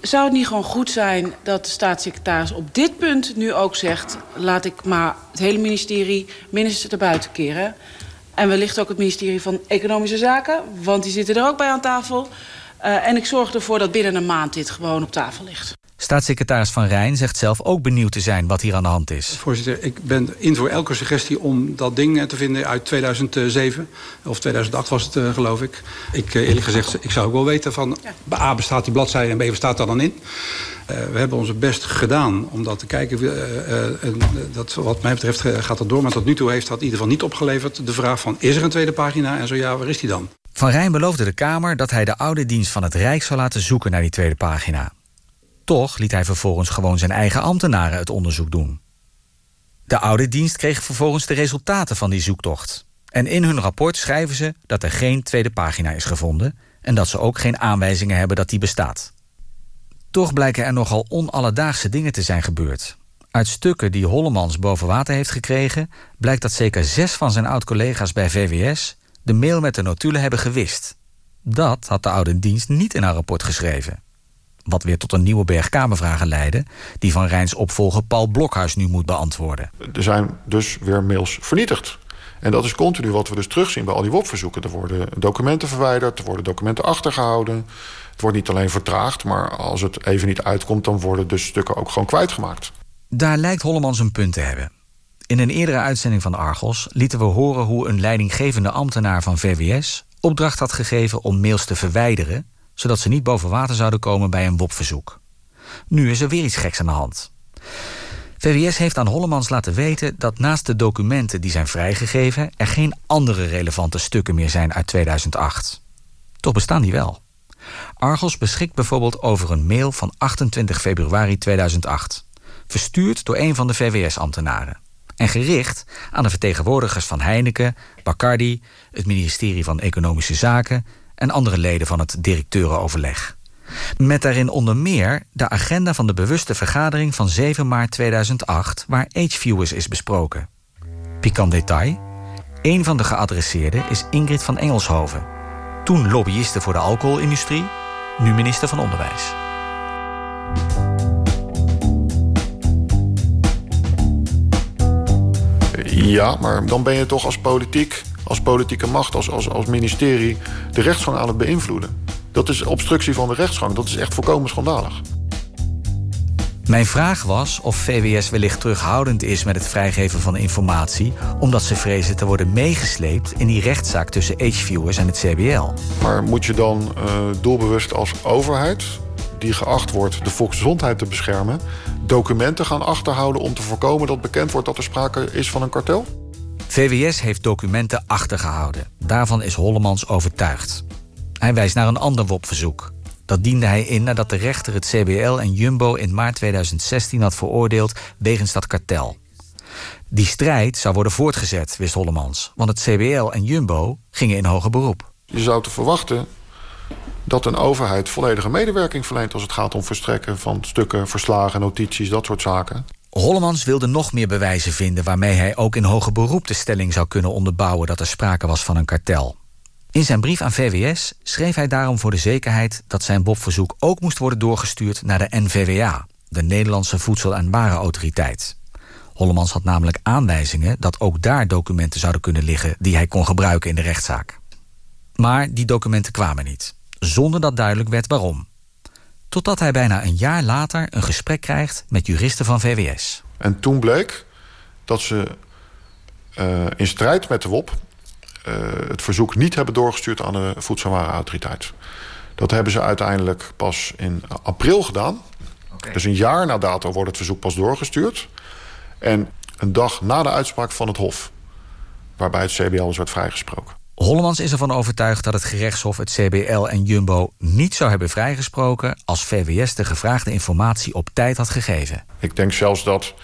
Zou het niet gewoon goed zijn dat de staatssecretaris op dit punt nu ook zegt... laat ik maar het hele ministerie minstens erbuiten keren... En wellicht ook het ministerie van Economische Zaken, want die zitten er ook bij aan tafel. Uh, en ik zorg ervoor dat binnen een maand dit gewoon op tafel ligt. Staatssecretaris Van Rijn zegt zelf ook benieuwd te zijn wat hier aan de hand is. Voorzitter, ik ben in voor elke suggestie om dat ding te vinden uit 2007. Of 2008 was het, uh, geloof ik. Ik uh, eerlijk gezegd, ik zou ook wel weten van... A bestaat die bladzijde en B bestaat daar dan in. Uh, we hebben onze best gedaan om dat te kijken. dat, wat mij betreft gaat dat door. Maar tot nu toe heeft dat in ieder geval niet opgeleverd. De vraag van, is er een tweede pagina? En zo ja, waar is die dan? Van Rijn beloofde de Kamer dat hij de oude dienst van het Rijk zou laten zoeken naar die tweede pagina. Toch liet hij vervolgens gewoon zijn eigen ambtenaren het onderzoek doen. De oude dienst kreeg vervolgens de resultaten van die zoektocht. En in hun rapport schrijven ze dat er geen tweede pagina is gevonden... en dat ze ook geen aanwijzingen hebben dat die bestaat. Toch blijken er nogal onalledaagse dingen te zijn gebeurd. Uit stukken die Hollemans boven water heeft gekregen... blijkt dat zeker zes van zijn oud-collega's bij VWS... de mail met de notulen hebben gewist. Dat had de oude dienst niet in haar rapport geschreven. Wat weer tot een nieuwe berg Kamervragen leidde... die van Rijns opvolger Paul Blokhuis nu moet beantwoorden. Er zijn dus weer mails vernietigd. En dat is continu wat we dus terugzien bij al die WOP-verzoeken. Er worden documenten verwijderd, er worden documenten achtergehouden. Het wordt niet alleen vertraagd, maar als het even niet uitkomt... dan worden dus stukken ook gewoon kwijtgemaakt. Daar lijkt Hollemans een punt te hebben. In een eerdere uitzending van Argos lieten we horen hoe een leidinggevende ambtenaar van VWS... opdracht had gegeven om mails te verwijderen zodat ze niet boven water zouden komen bij een WOP-verzoek. Nu is er weer iets geks aan de hand. VWS heeft aan Hollemans laten weten dat naast de documenten die zijn vrijgegeven... er geen andere relevante stukken meer zijn uit 2008. Toch bestaan die wel. Argos beschikt bijvoorbeeld over een mail van 28 februari 2008... verstuurd door een van de VWS-ambtenaren... en gericht aan de vertegenwoordigers van Heineken, Bacardi... het ministerie van Economische Zaken... en andere leden van het directeurenoverleg. Met daarin onder meer de agenda van de bewuste vergadering van 7 maart 2008... waar H-Viewers is besproken. Pikant detail, een van de geadresseerden is Ingrid van Engelshoven... toen lobbyiste voor de alcoholindustrie, nu minister van Onderwijs. Ja, maar dan ben je toch als politiek, als politieke macht, als, als, als ministerie... de rechtsgang aan het beïnvloeden. Dat is obstructie van de rechtsgang. Dat is echt volkomen schandalig. Mijn vraag was of VWS wellicht terughoudend is met het vrijgeven van informatie... omdat ze vrezen te worden meegesleept in die rechtszaak tussen H-viewers en het CBL. Maar moet je dan uh, doelbewust als overheid, die geacht wordt de volksgezondheid te beschermen... documenten gaan achterhouden om te voorkomen dat bekend wordt dat er sprake is van een kartel? VWS heeft documenten achtergehouden. Daarvan is Hollemans overtuigd. Hij wijst naar een ander WOP-verzoek. Dat diende hij in nadat de rechter het CBL en Jumbo in maart 2016 had veroordeeld wegens dat kartel. Die strijd zou worden voortgezet, wist Hollemans, want het CBL en Jumbo gingen in hoger beroep. Je zou te verwachten dat een overheid volledige medewerking verleent als het gaat om verstrekken van stukken, verslagen, notities, dat soort zaken. Hollemans wilde nog meer bewijzen vinden waarmee hij ook in hoger beroep de stelling zou kunnen onderbouwen dat er sprake was van een kartel. In zijn brief aan VWS schreef hij daarom voor de zekerheid dat zijn BOP-verzoek ook moest worden doorgestuurd naar de NVWA, de Nederlandse Voedsel- en Warenautoriteit. Hollemans had namelijk aanwijzingen dat ook daar documenten zouden kunnen liggen die hij kon gebruiken in de rechtszaak. Maar die documenten kwamen niet, zonder dat duidelijk werd waarom. Totdat hij bijna een jaar later een gesprek krijgt met juristen van VWS. En toen bleek dat ze uh, in strijd met de WOP uh, het verzoek niet hebben doorgestuurd aan de Voedsel- en Warenautoriteit. Dat hebben ze uiteindelijk pas in april gedaan. Okay. Dus een jaar na dato wordt het verzoek pas doorgestuurd. En een dag na de uitspraak van het Hof. Waarbij het CBL dus werd vrijgesproken. Hollemans is ervan overtuigd dat het gerechtshof het CBL en Jumbo niet zou hebben vrijgesproken als VWS de gevraagde informatie op tijd had gegeven. Ik denk zelfs dat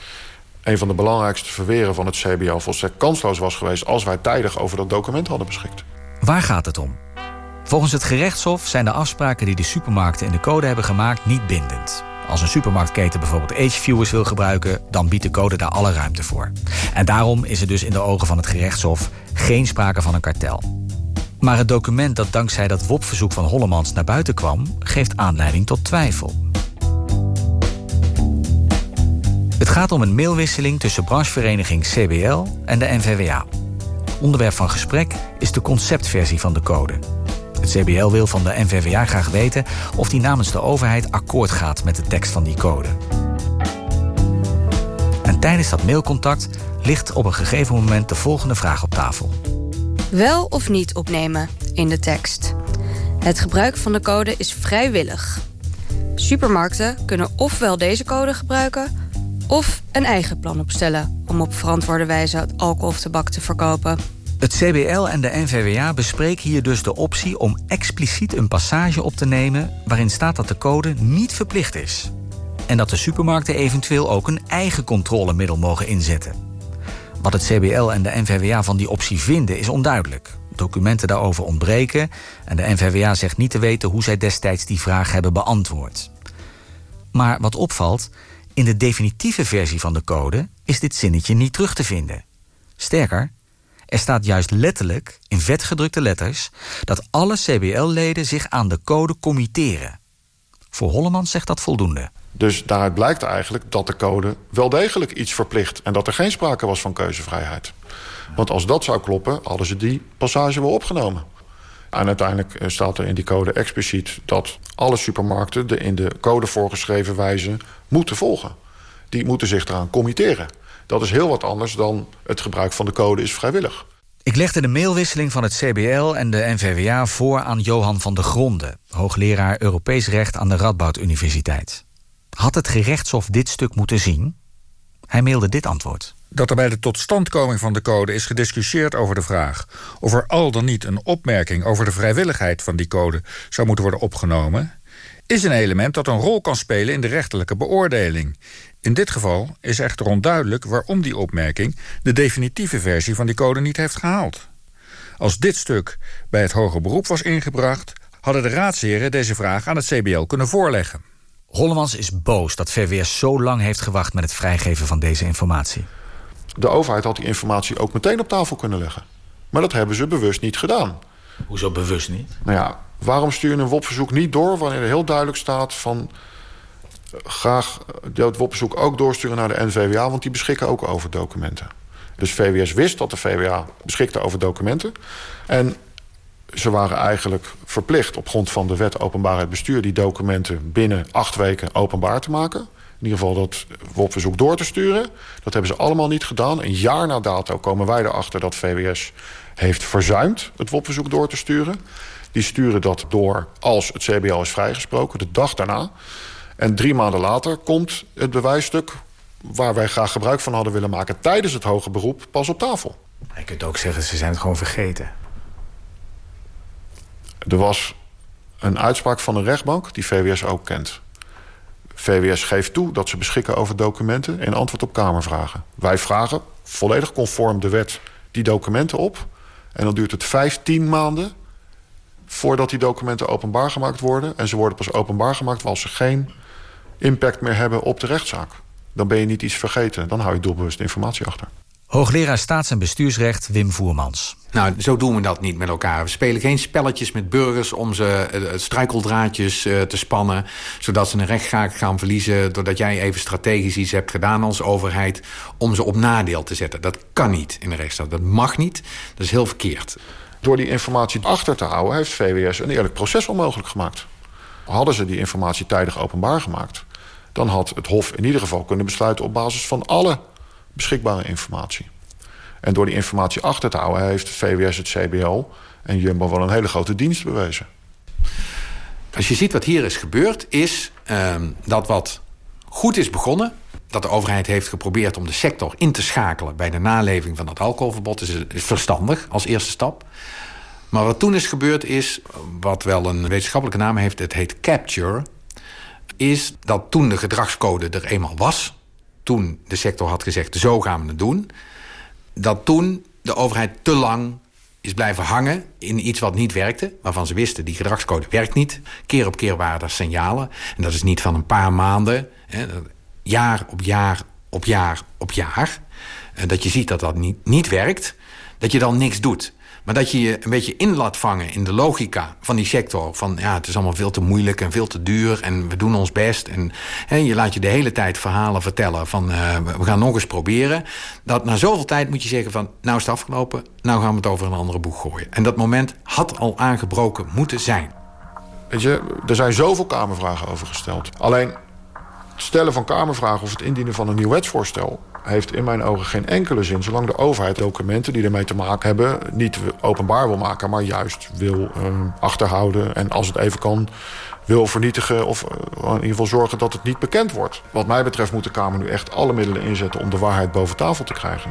een van de belangrijkste verweren van het CBL volstrekt kansloos was geweest als wij tijdig over dat document hadden beschikt. Waar gaat het om? Volgens het gerechtshof zijn de afspraken die de supermarkten in de code hebben gemaakt niet bindend. Als een supermarktketen bijvoorbeeld H-viewers wil gebruiken, dan biedt de code daar alle ruimte voor. En daarom is er dus in de ogen van het gerechtshof geen sprake van een kartel. Maar het document dat dankzij dat WOP-verzoek van Hollemans naar buiten kwam, geeft aanleiding tot twijfel. Het gaat om een mailwisseling tussen branchevereniging CBL en de NVWA. Onderwerp van gesprek is de conceptversie van de code. Het CBL wil van de NVWA graag weten of die namens de overheid akkoord gaat met de tekst van die code. En tijdens dat mailcontact ligt op een gegeven moment de volgende vraag op tafel. Wel of niet opnemen in de tekst. Het gebruik van de code is vrijwillig. Supermarkten kunnen ofwel deze code gebruiken of een eigen plan opstellen om op verantwoorde wijze alcohol of tabak te verkopen. Het CBL en de NVWA bespreken hier dus de optie om expliciet een passage op te nemen waarin staat dat de code niet verplicht is. En dat de supermarkten eventueel ook een eigen controlemiddel mogen inzetten. Wat het CBL en de NVWA van die optie vinden is onduidelijk. Documenten daarover ontbreken en de NVWA zegt niet te weten hoe zij destijds die vraag hebben beantwoord. Maar wat opvalt, in de definitieve versie van de code is dit zinnetje niet terug te vinden. Sterker, er staat juist letterlijk, in vetgedrukte letters, dat alle CBL-leden zich aan de code committeren. Voor Holleman zegt dat voldoende. Dus daaruit blijkt eigenlijk dat de code wel degelijk iets verplicht... en dat er geen sprake was van keuzevrijheid. Want als dat zou kloppen, hadden ze die passage wel opgenomen. En uiteindelijk eh, staat er in die code expliciet dat alle supermarkten... de in de code voorgeschreven wijze moeten volgen. Die moeten zich eraan committeren. Dat is heel wat anders dan het gebruik van de code is vrijwillig. Ik legde de mailwisseling van het CBL en de NVWA voor aan Johan van der Gronde, hoogleraar Europees Recht aan de Radboud Universiteit. Had het gerechtshof dit stuk moeten zien? Hij mailde dit antwoord. Dat er bij de totstandkoming van de code is gediscussieerd over de vraag of er al dan niet een opmerking over de vrijwilligheid van die code zou moeten worden opgenomen, is een element dat een rol kan spelen in de rechterlijke beoordeling. In dit geval is echter onduidelijk waarom die opmerking de definitieve versie van die code niet heeft gehaald. Als dit stuk bij het hoger beroep was ingebracht, hadden de raadsheren deze vraag aan het CBL kunnen voorleggen. Hollemans is boos dat VWS zo lang heeft gewacht met het vrijgeven van deze informatie. De overheid had die informatie ook meteen op tafel kunnen leggen. Maar dat hebben ze bewust niet gedaan. Hoezo bewust niet? Nou ja, waarom stuur je een WOP-verzoek niet door... wanneer er heel duidelijk staat van... Graag dat WOP-verzoek ook doorsturen naar de NVWA... want die beschikken ook over documenten. Dus VWS wist dat de VWA beschikte over documenten. En ze waren eigenlijk verplicht op grond van de wet openbaarheid bestuur... die documenten binnen acht weken openbaar te maken. In ieder geval dat WOP-verzoek door te sturen. Dat hebben ze allemaal niet gedaan. Een jaar na dato komen wij erachter dat VWS heeft verzuimd... het WOP-verzoek door te sturen. Die sturen dat door als het CBL is vrijgesproken, de dag daarna. En drie maanden later komt het bewijsstuk... waar wij graag gebruik van hadden willen maken... tijdens het hoge beroep pas op tafel. Je kunt ook zeggen, ze zijn het gewoon vergeten. Er was een uitspraak van een rechtbank die VWS ook kent. VWS geeft toe dat ze beschikken over documenten... in antwoord op Kamervragen. Wij vragen, volledig conform de wet, die documenten op... en dan duurt het 15 maanden voordat die documenten openbaar gemaakt worden. En ze worden pas openbaar gemaakt als ze geen impact meer hebben op de rechtszaak. Dan ben je niet iets vergeten. Dan hou je doelbewust informatie achter. Hoogleraar Staats- en Bestuursrecht Wim Voermans. Nou, zo doen we dat niet met elkaar. We spelen geen spelletjes met burgers om ze uh, struikeldraadjes uh, te spannen... zodat ze een rechtszaak gaan verliezen... doordat jij even strategisch iets hebt gedaan als overheid... om ze op nadeel te zetten. Dat kan niet in de rechtsstaat. Dat mag niet. Dat is heel verkeerd. Door die informatie achter te houden... heeft VWS een eerlijk proces onmogelijk gemaakt. Hadden ze die informatie tijdig openbaar gemaakt... dan had het Hof in ieder geval kunnen besluiten... op basis van alle beschikbare informatie. En door die informatie achter te houden... heeft VWS, het CBL en Jumbo wel een hele grote dienst bewezen. Als je ziet wat hier is gebeurd... is uh, dat wat goed is begonnen... dat de overheid heeft geprobeerd om de sector in te schakelen... bij de naleving van dat alcoholverbod... is, is verstandig als eerste stap. Maar wat toen is gebeurd is... wat wel een wetenschappelijke naam heeft... het heet capture... is dat toen de gedragscode er eenmaal was... toen de sector had gezegd, zo gaan we het doen dat toen de overheid te lang is blijven hangen in iets wat niet werkte. Waarvan ze wisten, die gedragscode werkt niet. Keer op keer waren er signalen. En dat is niet van een paar maanden. Hè, jaar op jaar op jaar op jaar. Dat je ziet dat dat niet, niet werkt. Dat je dan niks doet. Maar dat je je een beetje in laat vangen in de logica van die sector. Van ja, het is allemaal veel te moeilijk en veel te duur en we doen ons best. En je laat je de hele tijd verhalen vertellen van uh, we gaan nog eens proberen. Dat na zoveel tijd moet je zeggen van nou is het afgelopen, nou gaan we het over een andere boeg gooien. En dat moment had al aangebroken moeten zijn. Weet je, er zijn zoveel Kamervragen over gesteld. Alleen stellen van Kamervragen of het indienen van een nieuw wetsvoorstel heeft in mijn ogen geen enkele zin... zolang de overheid documenten die ermee te maken hebben... niet openbaar wil maken, maar juist wil uh, achterhouden... en als het even kan wil vernietigen of uh, in ieder geval zorgen dat het niet bekend wordt. Wat mij betreft moet de Kamer nu echt alle middelen inzetten... om de waarheid boven tafel te krijgen.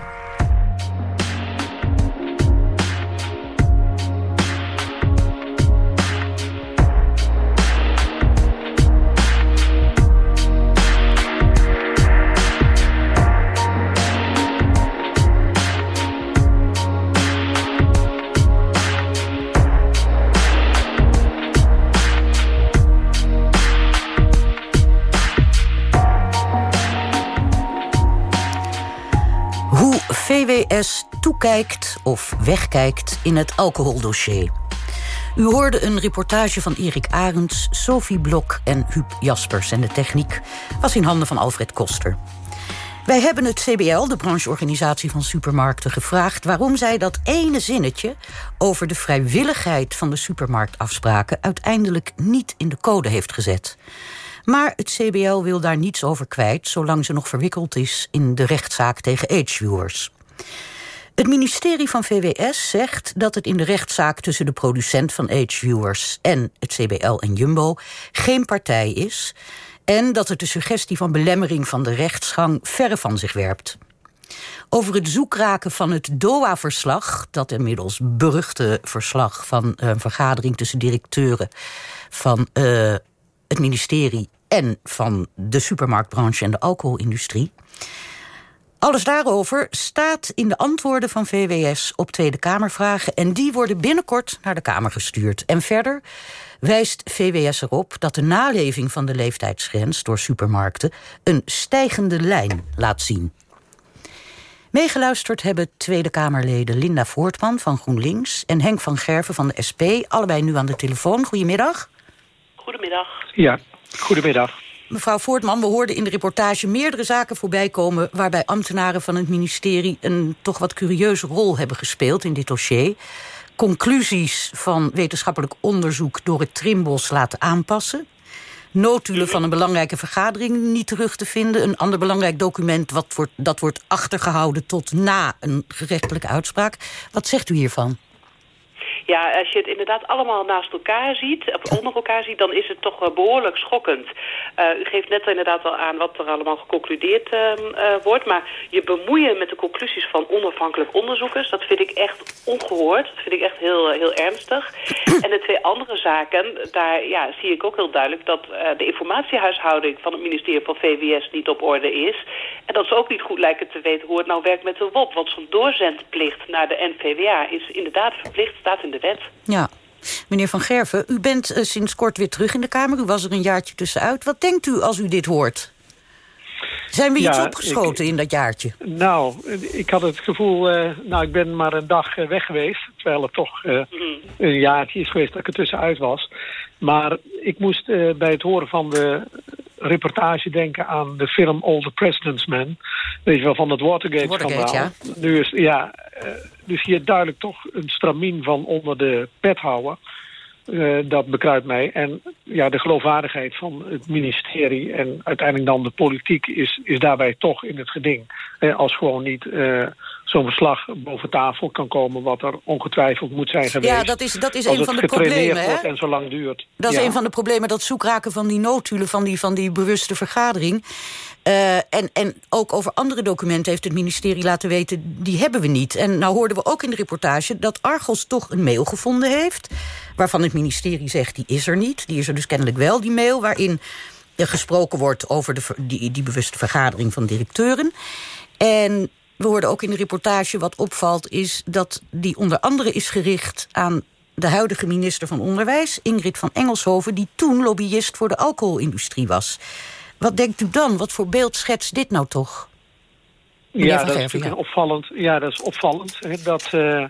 Toekijkt of wegkijkt in het alcoholdossier. U hoorde een reportage van Erik Arends, Sophie Blok en Huub Jaspers... en de techniek was in handen van Alfred Koster. Wij hebben het CBL, de brancheorganisatie van supermarkten, gevraagd... waarom zij dat ene zinnetje over de vrijwilligheid van de supermarktafspraken... uiteindelijk niet in de code heeft gezet. Maar het CBL wil daar niets over kwijt... zolang ze nog verwikkeld is in de rechtszaak tegen ageviewers. Het ministerie van VWS zegt dat het in de rechtszaak tussen de producent van H-Viewers en het CBL en Jumbo geen partij is en dat het de suggestie van belemmering van de rechtsgang verre van zich werpt. Over het zoekraken van het DOA-verslag, dat inmiddels beruchte verslag van een vergadering tussen directeuren van uh, het ministerie en van de supermarktbranche en de alcoholindustrie. Alles daarover staat in de antwoorden van VWS op Tweede Kamervragen... en die worden binnenkort naar de Kamer gestuurd. En verder wijst VWS erop dat de naleving van de leeftijdsgrens... door supermarkten een stijgende lijn laat zien. Meegeluisterd hebben Tweede Kamerleden Linda Voortman van GroenLinks... en Henk van Gerven van de SP, allebei nu aan de telefoon. Goedemiddag. Goedemiddag. Ja, goedemiddag. Mevrouw Voortman, we hoorden in de reportage meerdere zaken voorbij komen... waarbij ambtenaren van het ministerie een toch wat curieuze rol hebben gespeeld in dit dossier. Conclusies van wetenschappelijk onderzoek door het Trimbos laten aanpassen. Notulen van een belangrijke vergadering niet terug te vinden. Een ander belangrijk document wat wordt, dat wordt achtergehouden tot na een gerechtelijke uitspraak. Wat zegt u hiervan? Ja, als je het inderdaad allemaal naast elkaar ziet, of [laughs] onder elkaar ziet, dan is het toch behoorlijk schokkend. Uh, u geeft net inderdaad al aan wat er allemaal geconcludeerd uh, uh, wordt, maar je bemoeien met de conclusies van onafhankelijk onderzoekers, dat vind ik echt ongehoord. Dat vind ik echt heel, heel ernstig. [clears throat] En de twee andere zaken, daar ja, zie ik ook heel duidelijk dat de informatiehuishouding van het ministerie van VWS niet op orde is. En dat ze ook niet goed lijken te weten hoe het nou werkt met de WOP. Want zo'n doorzendplicht naar de NVWA is inderdaad verplicht, staat in de wet. Ja. Meneer Van Gerven, u bent uh, sinds kort weer terug in de Kamer. U was er een jaartje tussenuit. Wat denkt u als u dit hoort? Zijn we iets opgeschoten ik, in dat jaartje? Nou, ik had het gevoel... Uh, nou, ik ben maar een dag uh, weg geweest. Terwijl het toch mm. een jaartje is geweest dat ik er tussenuit was. Maar ik moest bij het horen van de reportage denken aan de film All the President's Men. Weet je wel, van het Watergate-schandaal. Ja. Nu is, ja, dus hier duidelijk toch een stramien van onder de pet houden. Uh, dat bekruipt mij. En ja, de geloofwaardigheid van het ministerie en uiteindelijk dan de politiek is, is daarbij toch in het geding. Uh, als gewoon niet uh, zo'n verslag boven tafel kan komen... wat er ongetwijfeld moet zijn geweest. Ja, dat is, dat is een van de problemen. Hè? en zo lang duurt. Dat is ja. een van de problemen, dat zoekraken van die notulen... van die, van die bewuste vergadering. Uh, en, en ook over andere documenten heeft het ministerie laten weten... die hebben we niet. En nou hoorden we ook in de reportage dat Argos toch een mail gevonden heeft... waarvan het ministerie zegt, die is er niet. Die is er dus kennelijk wel, die mail... waarin er gesproken wordt over de, die, die bewuste vergadering van directeuren. En we hoorden ook in de reportage wat opvalt... is dat die onder andere is gericht aan de huidige minister van Onderwijs... Ingrid van Engelshoven, die toen lobbyist voor de alcoholindustrie was. Wat denkt u dan? Wat voor beeld schetst dit nou toch? Meneer ja, dat is ja. opvallend. Ja, dat is opvallend. Hè, dat... Uh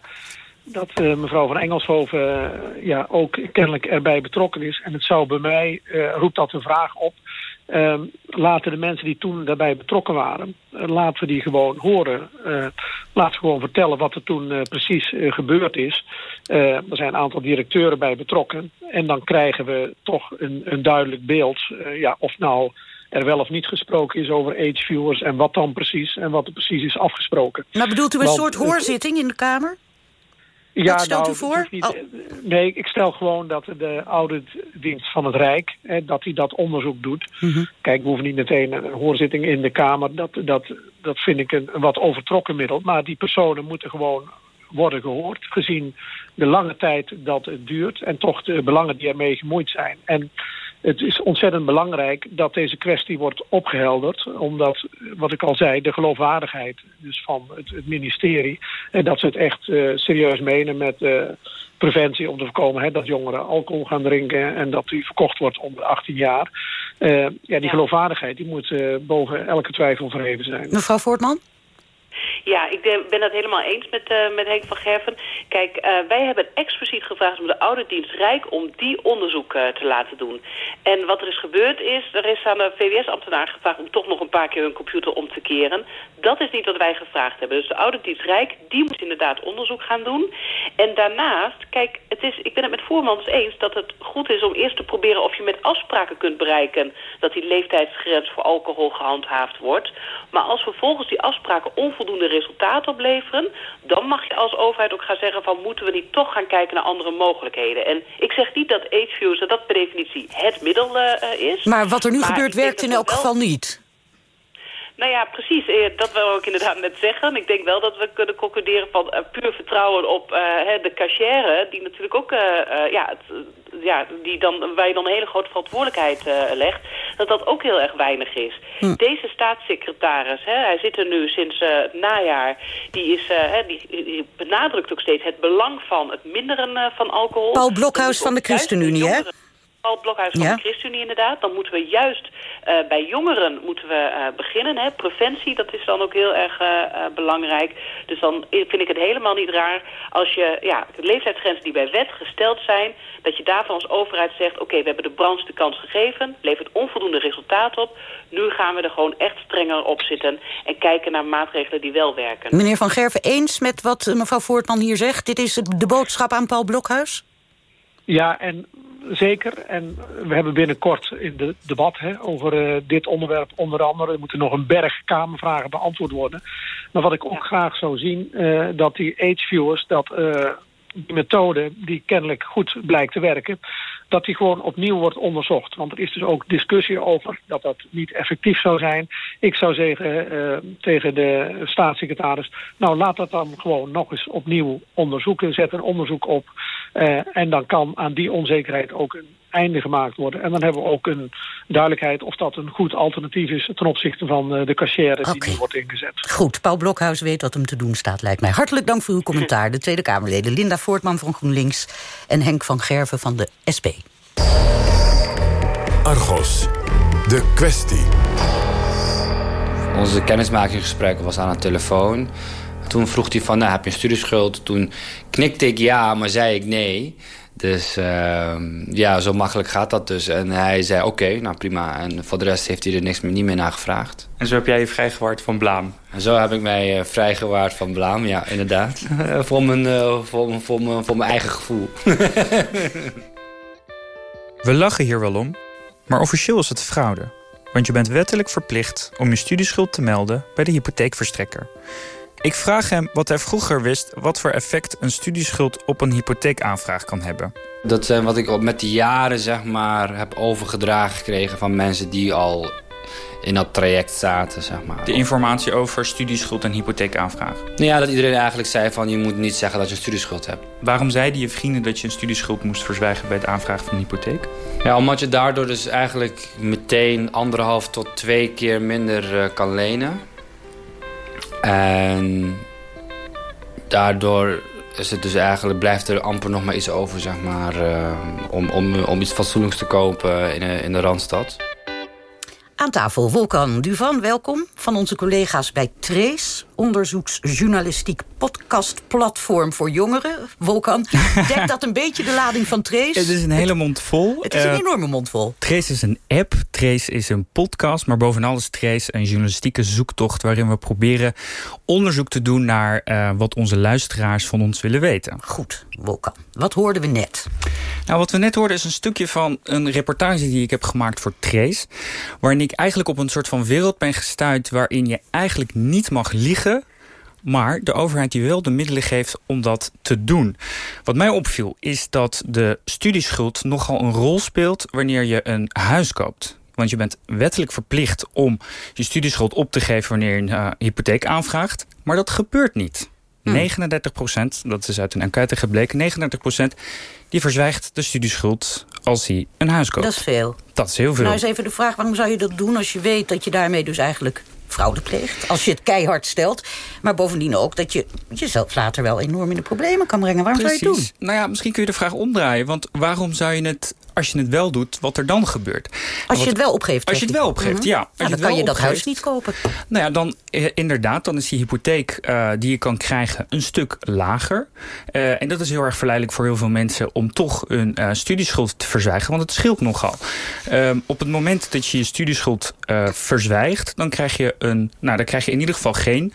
dat uh, mevrouw van Engelshoven uh, ja, ook kennelijk erbij betrokken is. En het zou bij mij, roept dat een vraag op... laten de mensen die toen daarbij betrokken waren... laten we die gewoon horen. laten we gewoon vertellen wat er toen precies gebeurd is. er zijn een aantal directeuren bij betrokken. En dan krijgen we toch een, een duidelijk beeld... ja, of nou er wel of niet gesproken is over age-viewers... en wat dan precies en wat er precies is afgesproken. Maar bedoelt u een Want, soort hoorzitting in de Kamer? Ja, Wat stelt nou, u voor? Niet, oh. Nee, ik stel gewoon dat de auditdienst van het Rijk... Hè, dat hij dat onderzoek doet. Mm -hmm. Kijk, we hoeven niet meteen een hoorzitting in de Kamer. Dat, dat, dat vind ik een, een wat overtrokken middel. Maar die personen moeten gewoon worden gehoord... gezien de lange tijd dat het duurt... en toch de belangen die ermee gemoeid zijn. En het is ontzettend belangrijk dat deze kwestie wordt opgehelderd. Omdat, wat ik al zei, de geloofwaardigheid dus van het, het ministerie... en dat ze het echt uh, serieus menen met uh, preventie om te voorkomen... Hè, dat jongeren alcohol gaan drinken en dat die verkocht wordt onder 18 jaar. Uh, ja, die ja. geloofwaardigheid die moet boven elke twijfel verheven zijn. Mevrouw Voortman? Ja, ik ben het helemaal eens met, uh, met Henk van Gerven. Kijk, uh, wij hebben expliciet gevraagd om de Auditdienst Rijk... om die onderzoek uh, te laten doen. En wat er is gebeurd is, er is aan de VWS-ambtenaar gevraagd... om toch nog een paar keer hun computer om te keren. Dat is niet wat wij gevraagd hebben. Dus de Auditdienst Rijk, die moet inderdaad onderzoek gaan doen. En daarnaast, kijk, het is, ik ben het met Voormans eens... dat het goed is om eerst te proberen of je met afspraken kunt bereiken... dat die leeftijdsgrens voor alcohol gehandhaafd wordt. Maar als vervolgens die afspraken onvoldoende resultaat opleveren... dan mag je als overheid ook gaan zeggen van... moeten we niet toch gaan kijken naar andere mogelijkheden. En ik zeg niet dat age dat per definitie het middel is. Maar wat er nu gebeurt werkt in elk geval niet. Nou ja, precies. Eh, dat wil ik inderdaad net zeggen. Ik denk wel dat we kunnen concluderen van uh, puur vertrouwen op uh, de cachère... die natuurlijk ook, ja, het, ja, die dan, waar je dan een hele grote verantwoordelijkheid legt... dat dat ook heel erg weinig is. Hm. Deze staatssecretaris, hè, hij zit er nu sinds het najaar... Die, is, die, die, benadrukt ook steeds het belang van het minderen van alcohol. Paul Blokhuis van de ChristenUnie, hè? Paul Blokhuis van de ChristenUnie inderdaad. Dan moeten we juist uh, bij jongeren moeten we, uh, beginnen. Hè. Preventie, dat is dan ook heel erg uh, belangrijk. Dus dan vind ik het helemaal niet raar als je ja, de leeftijdsgrenzen die bij wet gesteld zijn... dat je daarvan als overheid zegt... oké, we hebben de branche de kans gegeven, levert onvoldoende resultaat op... nu gaan we er gewoon echt strenger op zitten... en kijken naar maatregelen die wel werken. Meneer Van Gerven, eens met wat mevrouw Voortman hier zegt? Dit is de boodschap aan Paul Blokhuis? Ja, en zeker. En we hebben binnenkort in het de debat hè, over uh, dit onderwerp onder andere... er moeten nog een berg kamervragen beantwoord worden. Maar wat ik ook graag zou zien, uh, dat die age viewers... dat uh, die methode die kennelijk goed blijkt te werken... dat die gewoon opnieuw wordt onderzocht. Want er is dus ook discussie over dat dat niet effectief zou zijn. Ik zou zeggen uh, tegen de staatssecretaris... nou, laat dat dan gewoon nog eens opnieuw onderzoeken. Zet een onderzoek op. Uh, en dan kan aan die onzekerheid ook een einde gemaakt worden. En dan hebben we ook een duidelijkheid of dat een goed alternatief is... ten opzichte van uh, de cachère die nu wordt ingezet. Goed, Paul Blokhuis weet wat hem te doen staat, lijkt mij. Hartelijk dank voor uw commentaar. De Tweede Kamerleden Linda Voortman van GroenLinks... en Henk van Gerven van de SP. Argos, de kwestie. Onze kennismakingsgesprek was aan de telefoon. Toen vroeg hij van, nou, heb je een studieschuld? Toen knikte ik ja, maar zei ik nee... Dus uh, ja, zo makkelijk gaat dat dus. En hij zei oké, nou prima. En voor de rest heeft hij er niks meer, niet meer naar gevraagd. En zo heb jij je vrijgewaard van blaam? En zo heb ik mij uh, vrijgewaard van blaam, ja, inderdaad. [laughs] voor, mijn, uh, voor, voor, mijn, voor mijn eigen gevoel. [laughs] We lachen hier wel om, maar officieel is het fraude. Want je bent wettelijk verplicht om je studieschuld te melden bij de hypotheekverstrekker. Ik vraag hem wat hij vroeger wist... wat voor effect een studieschuld op een hypotheekaanvraag kan hebben. Dat zijn wat ik met de jaren zeg maar, heb overgedragen gekregen... van mensen die al in dat traject zaten. Zeg maar. De informatie over studieschuld en hypotheekaanvraag? Ja, dat iedereen eigenlijk zei van... je moet niet zeggen dat je een studieschuld hebt. Waarom zeiden je vrienden dat je een studieschuld moest verzwijgen... bij het aanvragen van een hypotheek? Ja, omdat je daardoor dus eigenlijk meteen anderhalf tot twee keer minder uh, kan lenen... En daardoor is het dus eigenlijk, blijft er amper nog maar iets over, zeg maar, uh, om, om, om iets fatsoenlijks te kopen in, in de Randstad. Aan tafel Wolkan Duvan, welkom. Van onze collega's bij Trace, onderzoeksjournalistiek podcastplatform voor jongeren. Wolkan, dekt dat een beetje de lading van Trace? Het is een hele mond vol. Het is een uh, enorme mond vol. Trace is een app, Trace is een podcast... maar bovenal is Trace een journalistieke zoektocht... waarin we proberen onderzoek te doen naar uh, wat onze luisteraars van ons willen weten. Goed, Wolkan. Wat hoorden we net? Nou, wat we net hoorden is een stukje van een reportage die ik heb gemaakt voor Trace... waarin ik eigenlijk op een soort van wereld ben gestuurd... waarin je eigenlijk niet mag liegen maar de overheid je wel de middelen geeft om dat te doen. Wat mij opviel is dat de studieschuld nogal een rol speelt... wanneer je een huis koopt. Want je bent wettelijk verplicht om je studieschuld op te geven... wanneer je een uh, hypotheek aanvraagt. Maar dat gebeurt niet. Hm. 39 procent, dat is uit een enquête gebleken... 39 procent die verzwijgt de studieschuld als hij een huis koopt. Dat is veel. Dat is heel veel. Nou is even de vraag, waarom zou je dat doen als je weet dat je daarmee dus eigenlijk fraude pleegt. Als je het keihard stelt. Maar bovendien ook dat je jezelf later wel enorm in de problemen kan brengen. Waarom Precies. zou je het doen? Nou ja, misschien kun je de vraag omdraaien. Want waarom zou je het, als je het wel doet, wat er dan gebeurt? Als je het wel opgeeft. Als je het wel opgeeft, mm -hmm. ja. Als nou, je dan kan je dat opgeeft, huis niet kopen. Nou ja, dan eh, inderdaad, dan is die hypotheek uh, die je kan krijgen een stuk lager. Uh, en dat is heel erg verleidelijk voor heel veel mensen om toch een uh, studieschuld te verzwijgen. Want het scheelt nogal. op het moment dat je je studieschuld verzwijgt, dan krijg je een. Nou, dan krijg je in ieder geval geen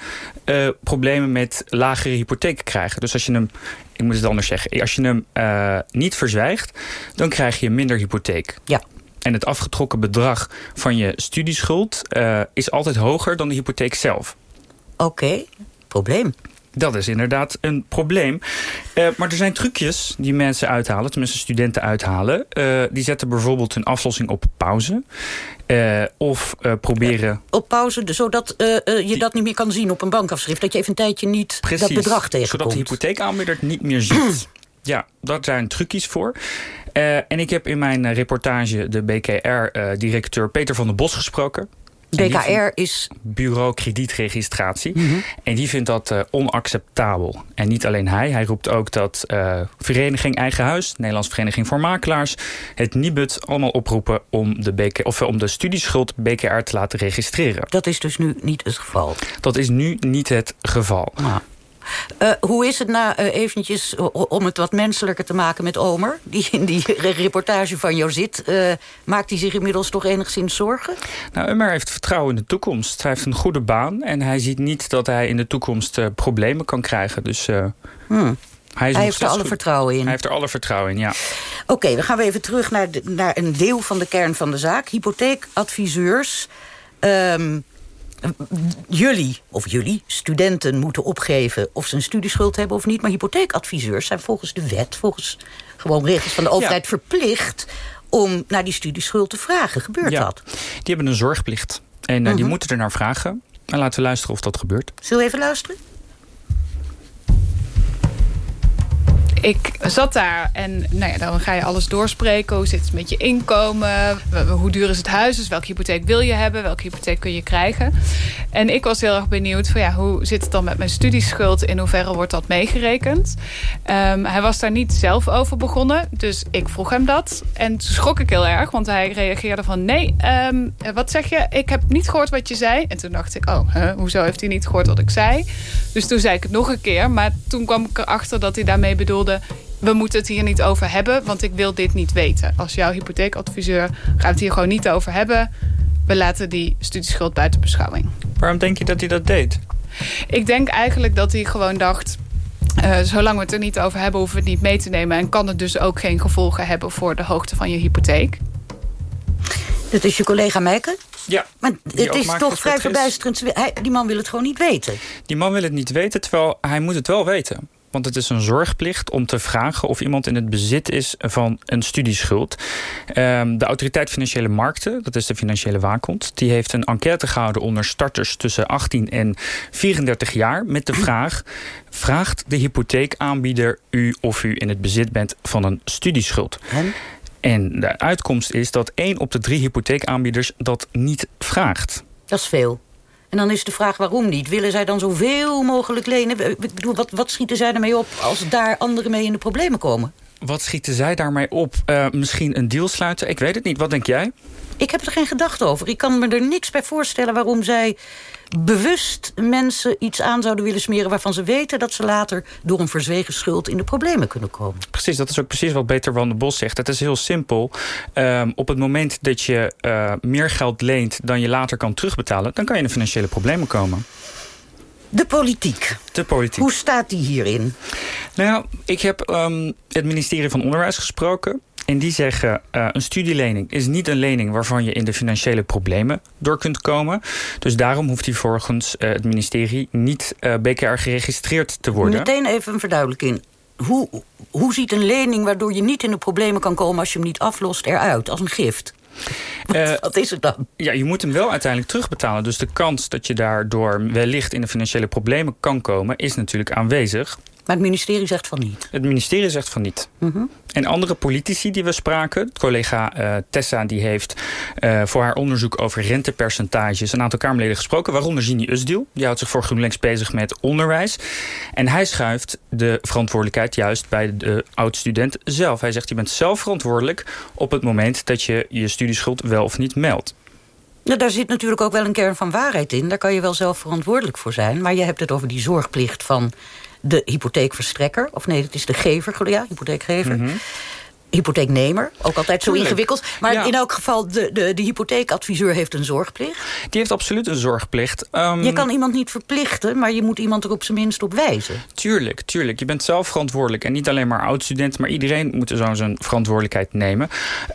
problemen met lagere hypotheken krijgen. Dus als je hem, ik moet het anders zeggen, als je hem uh, niet verzwijgt, dan krijg je minder hypotheek. Ja. En het afgetrokken bedrag van je studieschuld uh, is altijd hoger dan de hypotheek zelf. Oké. Okay. Probleem. Dat is inderdaad een probleem. Uh, maar er zijn trucjes die mensen uithalen, tenminste studenten uithalen. Uh, die zetten bijvoorbeeld hun aflossing op pauze. Uh, of proberen... op pauze, zodat je dat niet meer kan zien op een bankafschrift. Dat je even een tijdje niet Precies, dat bedrag tegenkomt. zodat de hypotheekaanbieder het niet meer ziet. ja, daar zijn trucjes voor. en ik heb in mijn reportage de BKR-directeur Peter van der Bos gesproken. BKR is... Bureau Kredietregistratie. Mm -hmm. En die vindt dat uh, onacceptabel. En niet alleen hij. Hij roept ook dat uh, Vereniging Eigen Huis... Nederlandse Vereniging voor Makelaars... het Nibud allemaal oproepen om de, BK, of, om de studieschuld BKR te laten registreren. Dat is dus nu niet het geval? Dat is nu niet het geval. Ah. Uh, hoe is het nou uh, eventjes om het wat menselijker te maken met Omer... die in die [laughs] reportage van jou zit? Uh, maakt hij zich inmiddels toch enigszins zorgen? Nou, Omer heeft vertrouwen in de toekomst. Hij heeft een goede baan en hij ziet niet dat hij in de toekomst problemen kan krijgen. Dus... Hmm. Hij, hij heeft er alle vertrouwen in. Hij heeft er alle vertrouwen in, ja. Oké, okay, dan gaan we even terug naar, de, naar een deel van de kern van de zaak. Hypotheekadviseurs... Um, jullie, of jullie, studenten moeten opgeven... of ze een studieschuld hebben of niet. Maar hypotheekadviseurs zijn volgens de wet... volgens gewoon regels van de overheid ja. verplicht... om naar die studieschuld te vragen. Gebeurt ja. dat? Die hebben een zorgplicht. En uh, -hmm. die moeten er naar vragen. En laten we luisteren of dat gebeurt. Zullen we even luisteren? Ik zat daar en nou ja, dan ga je alles doorspreken. Hoe zit het met je inkomen? Hoe duur is het huis? Dus welke hypotheek wil je hebben? Welke hypotheek kun je krijgen? En ik was heel erg benieuwd van ja, hoe zit het dan met mijn studieschuld? In hoeverre wordt dat meegerekend? Um, hij was daar niet zelf over begonnen. Dus ik vroeg hem dat. En toen schrok ik heel erg, want hij reageerde van nee, um, wat zeg je? Ik heb niet gehoord wat je zei. En toen dacht ik, oh, hoezo heeft hij niet gehoord wat ik zei? Dus toen zei ik het nog een keer. Maar toen kwam ik erachter dat hij daarmee bedoelde we moeten het hier niet over hebben, want ik wil dit niet weten. Als jouw hypotheekadviseur gaat het hier gewoon niet over hebben. We laten die studieschuld buiten beschouwing. Waarom denk je dat hij dat deed? Ik denk eigenlijk dat hij gewoon dacht... Uh, zolang we het er niet over hebben, hoeven we het niet mee te nemen. En kan het dus ook geen gevolgen hebben voor de hoogte van je hypotheek. Dat is je collega Meijken? Ja. Maar het is toch vrij verbijsterend. Hij, die man wil het gewoon niet weten. Die man wil het niet weten, terwijl hij moet het wel weten. Want het is een zorgplicht om te vragen of iemand in het bezit is van een studieschuld. Um, de Autoriteit Financiële Markten, dat is de financiële waakhond... die heeft een enquête gehouden onder starters tussen 18 en 34 jaar... met de vraag, vraagt de hypotheekaanbieder u of u in het bezit bent van een studieschuld? En? En de uitkomst is dat één op de drie hypotheekaanbieders dat niet vraagt. Dat is veel. En dan is de vraag waarom niet. Willen zij dan zoveel mogelijk lenen? Ik bedoel, wat, wat schieten zij ermee op als daar anderen mee in de problemen komen? Wat schieten zij daarmee op? Uh, misschien een deal sluiten? Ik weet het niet. Wat denk jij? Ik heb er geen gedachte over. Ik kan me er niks bij voorstellen waarom zij bewust mensen iets aan zouden willen smeren... waarvan ze weten dat ze later door een verzwegen schuld in de problemen kunnen komen. Precies, dat is ook precies wat Peter van der Bos zegt. Het is heel simpel. Um, op het moment dat je uh, meer geld leent dan je later kan terugbetalen... dan kan je in de financiële problemen komen. De politiek. De politiek. Hoe staat die hierin? Nou ja, ik heb um, het ministerie van Onderwijs gesproken. En die zeggen, uh, een studielening is niet een lening... waarvan je in de financiële problemen door kunt komen. Dus daarom hoeft hij volgens uh, het ministerie niet uh, BKR geregistreerd te worden. Meteen even een verduidelijking. Hoe, hoe ziet een lening waardoor je niet in de problemen kan komen... als je hem niet aflost eruit, als een gift? Uh, Wat is het dan? Ja, je moet hem wel uiteindelijk terugbetalen. Dus de kans dat je daardoor wellicht in de financiële problemen kan komen... is natuurlijk aanwezig. Maar het ministerie zegt van niet? Het ministerie zegt van niet. Mm -hmm. En andere politici die we spraken... collega uh, Tessa die heeft uh, voor haar onderzoek over rentepercentages... een aantal Kamerleden gesproken, waaronder Gini Usdil. Die houdt zich voor GroenLinks bezig met onderwijs. En hij schuift de verantwoordelijkheid juist bij de oud-student zelf. Hij zegt, je bent zelf verantwoordelijk op het moment... dat je je studieschuld wel of niet meldt. Nou, daar zit natuurlijk ook wel een kern van waarheid in. Daar kan je wel zelf verantwoordelijk voor zijn. Maar je hebt het over die zorgplicht van de hypotheekverstrekker. Of nee, het is de gever, ja, hypotheekgever. Mhm. Hypotheeknemer. Ook altijd zo ingewikkeld. Maar Ja. in elk geval, de, de, de hypotheekadviseur heeft een zorgplicht. Die heeft absoluut een zorgplicht. Ehm, Je kan iemand niet verplichten, maar je moet iemand er op zijn minst op wijzen. Tuurlijk, tuurlijk. Je bent zelf verantwoordelijk. En niet alleen maar oud-studenten, maar iedereen moet zo zijn verantwoordelijkheid nemen.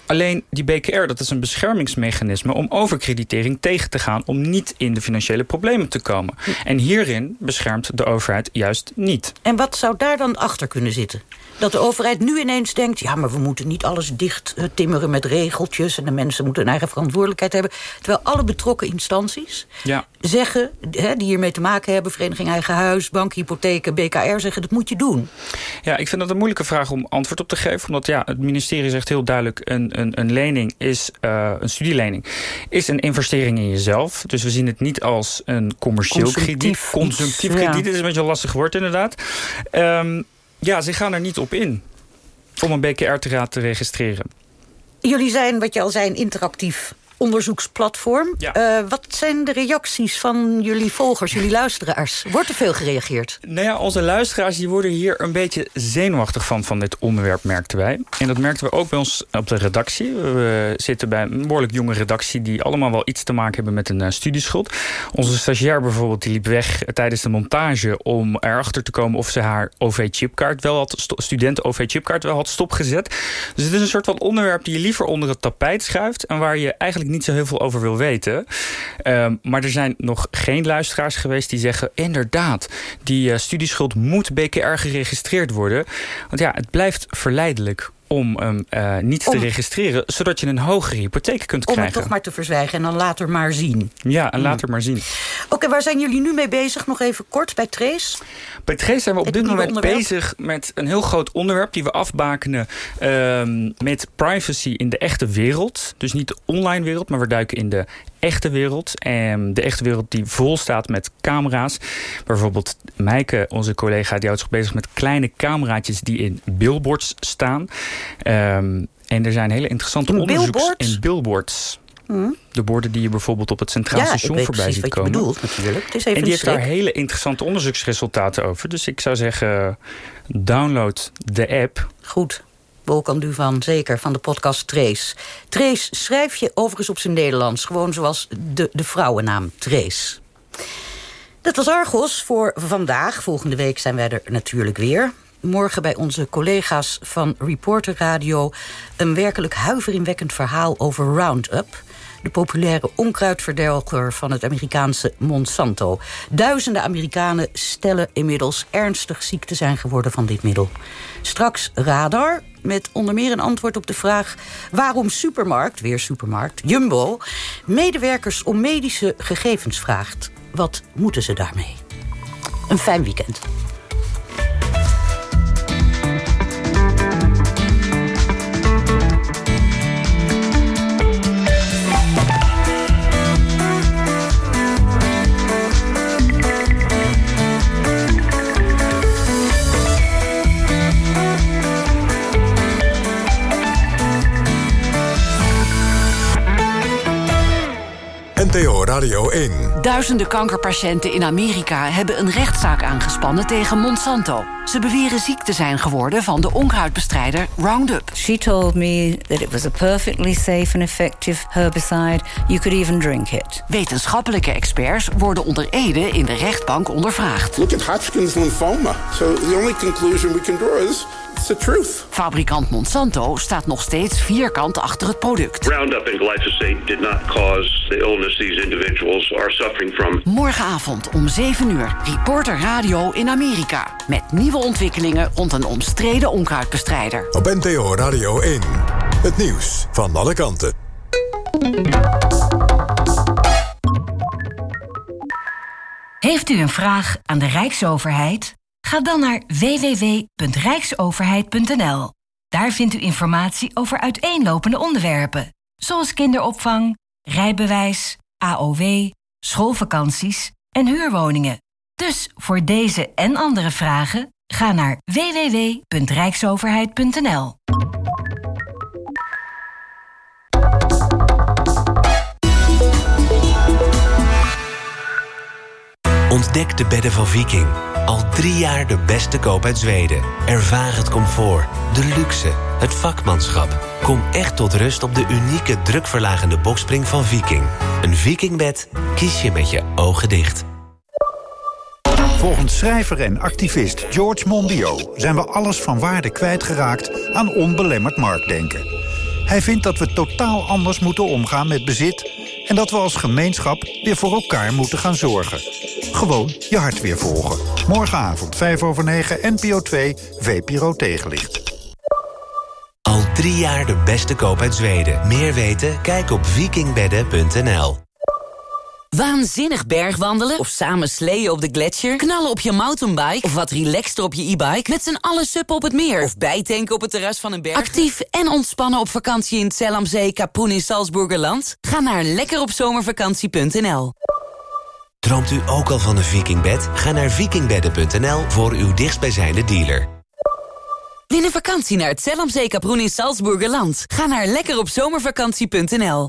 Alleen die BKR, dat is een beschermingsmechanisme om overkreditering tegen te gaan. Om niet in de financiële problemen te komen. En hierin beschermt de overheid juist niet. En wat zou daar dan achter kunnen zitten? Dat de overheid nu ineens denkt... ja, maar we moeten niet alles dicht eh, timmeren met regeltjes... en de mensen moeten een eigen verantwoordelijkheid hebben. Terwijl alle betrokken instanties Ja. zeggen... Hè, die hiermee te maken hebben, Vereniging Eigen Huis... Bank, Hypotheken, BKR, zeggen dat moet je doen. Ja, ik vind dat een moeilijke vraag om antwoord op te geven. Omdat ja, het ministerie zegt heel duidelijk... een, een, een lening is, eh, een studielening, is een investering in jezelf. Dus we zien het niet als een commercieel Consumptief krediet. Consumptief ja. krediet is een beetje een lastig woord inderdaad. Ehm, ja, ze gaan er niet op in om een BKR te registreren. Jullie zijn, wat je al zei, interactief onderzoeksplatform. Eh, wat zijn de reacties van jullie volgers, jullie luisteraars? Wordt er veel gereageerd? Nou ja, onze luisteraars die worden hier een beetje zenuwachtig van, van dit onderwerp, merkten wij. En dat merkten we ook bij ons op de redactie. We zitten bij een behoorlijk jonge redactie... die allemaal wel iets te maken hebben met een eh, studieschuld. Onze stagiair bijvoorbeeld, die liep weg tijdens de montage... om erachter te komen of ze haar OV-chipkaart wel had... sto- studenten-OV-chipkaart wel had stopgezet. Dus het is een soort van onderwerp die je liever onder het tapijt schuift... en waar je eigenlijk niet zo heel veel over wil weten. Ehm, maar er zijn nog geen luisteraars geweest die zeggen... inderdaad, die eh, studieschuld moet BKR geregistreerd worden. Want ja, het blijft verleidelijk om hem eh, niet te registreren... zodat je een hogere hypotheek kunt Om het krijgen. toch maar te verzwijgen en dan later maar zien. Ja, en later maar zien. Oké, waar zijn jullie nu mee bezig? Nog even kort bij Trace. Bij Trace zijn we op Het dit moment onderwerp? bezig met een heel groot onderwerp... die we afbakenen ehm, met privacy in de echte wereld. Dus niet de online wereld, maar we duiken in de echte wereld. En de echte wereld die vol staat met camera's. Bijvoorbeeld Meike, onze collega, die houdt zich bezig met kleine cameraatjes... die in billboards staan. Ehm, en er zijn hele interessante In onderzoeks... billboards? In billboards. Hm? De borden die je bijvoorbeeld op het Centraal Ja, ik Station weet voorbij precies ziet wat je komen. bedoelt natuurlijk. Het is even en die heeft daar hele interessante onderzoeksresultaten over. Dus ik zou zeggen, download de app. Goed. Wolkan Duvan, zeker, van de podcast Trace. Trace schrijf je overigens op zijn Nederlands. Gewoon zoals de, de vrouwennaam Trace. Dat was Argos voor vandaag. Volgende week zijn wij er natuurlijk weer. Morgen bij onze collega's van Reporter Radio... een werkelijk huiveringwekkend verhaal over Roundup... de populaire onkruidverdelger van het Amerikaanse Monsanto. Duizenden Amerikanen stellen inmiddels ernstig ziek te zijn geworden van dit middel. Straks Radar, met onder meer een antwoord op de vraag... waarom supermarkt, weer supermarkt, Jumbo... medewerkers om medische gegevens vraagt. Wat moeten ze daarmee? Een fijn weekend. NTO Radio 1. Duizenden kankerpatiënten in Amerika hebben een rechtszaak aangespannen tegen Monsanto. Ze beweren ziek te zijn geworden van de onkruidbestrijder Roundup. She told me that it was a perfectly safe and effective herbicide. You could even drink it. Wetenschappelijke experts worden onder Ede in de rechtbank ondervraagd. Look at Hodgkin's lymphoma. So the only conclusion we can draw is it's the truth. Fabrikant Monsanto staat nog steeds vierkant achter het product. Roundup and glyphosate did not cause the illness these individuals are suffering from. Morgenavond om 7 uur, Reporter Radio in Amerika. Met nieuwe ontwikkelingen rond een omstreden onkruidbestrijder. Op NTO Radio 1. Het nieuws van alle kanten. Heeft u een vraag aan de Rijksoverheid? Ga dan naar www.rijksoverheid.nl. Daar vindt u informatie over uiteenlopende onderwerpen, zoals kinderopvang, rijbewijs, AOW, schoolvakanties en huurwoningen. Dus voor deze en andere vragen ga naar www.rijksoverheid.nl. Ontdek de bedden van Viking. Al drie jaar de beste koop uit Zweden. Ervaar het comfort, de luxe Het vakmanschap. Kom echt tot rust op de unieke drukverlagende bokspring van Viking. Een Vikingbed kies je met je ogen dicht. Volgens schrijver en activist George Mondio zijn we alles van waarde kwijtgeraakt aan onbelemmerd marktdenken. Hij vindt dat we totaal anders moeten omgaan met bezit en dat we als gemeenschap weer voor elkaar moeten gaan zorgen. Gewoon je hart weer volgen. Morgenavond 5 over 9 NPO 2 VPRO tegenlicht. Al drie jaar de beste koop uit Zweden. Meer weten? Kijk op vikingbedden.nl. Waanzinnig bergwandelen of samen sleeën op de gletsjer... knallen op je mountainbike of wat relaxter op je e-bike... met z'n allen suppen op het meer of bijtanken op het terras van een berg. Actief en ontspannen op vakantie in Zellamzee, Kapoen in Salzburgerland? Ga naar lekkeropzomervakantie.nl. Droomt u ook al van een vikingbed? Ga naar vikingbedden.nl voor uw dichtstbijzijnde dealer. Win een vakantie naar het Zellamzee, Kapoen in Salzburgerland. Ga naar lekkeropzomervakantie.nl.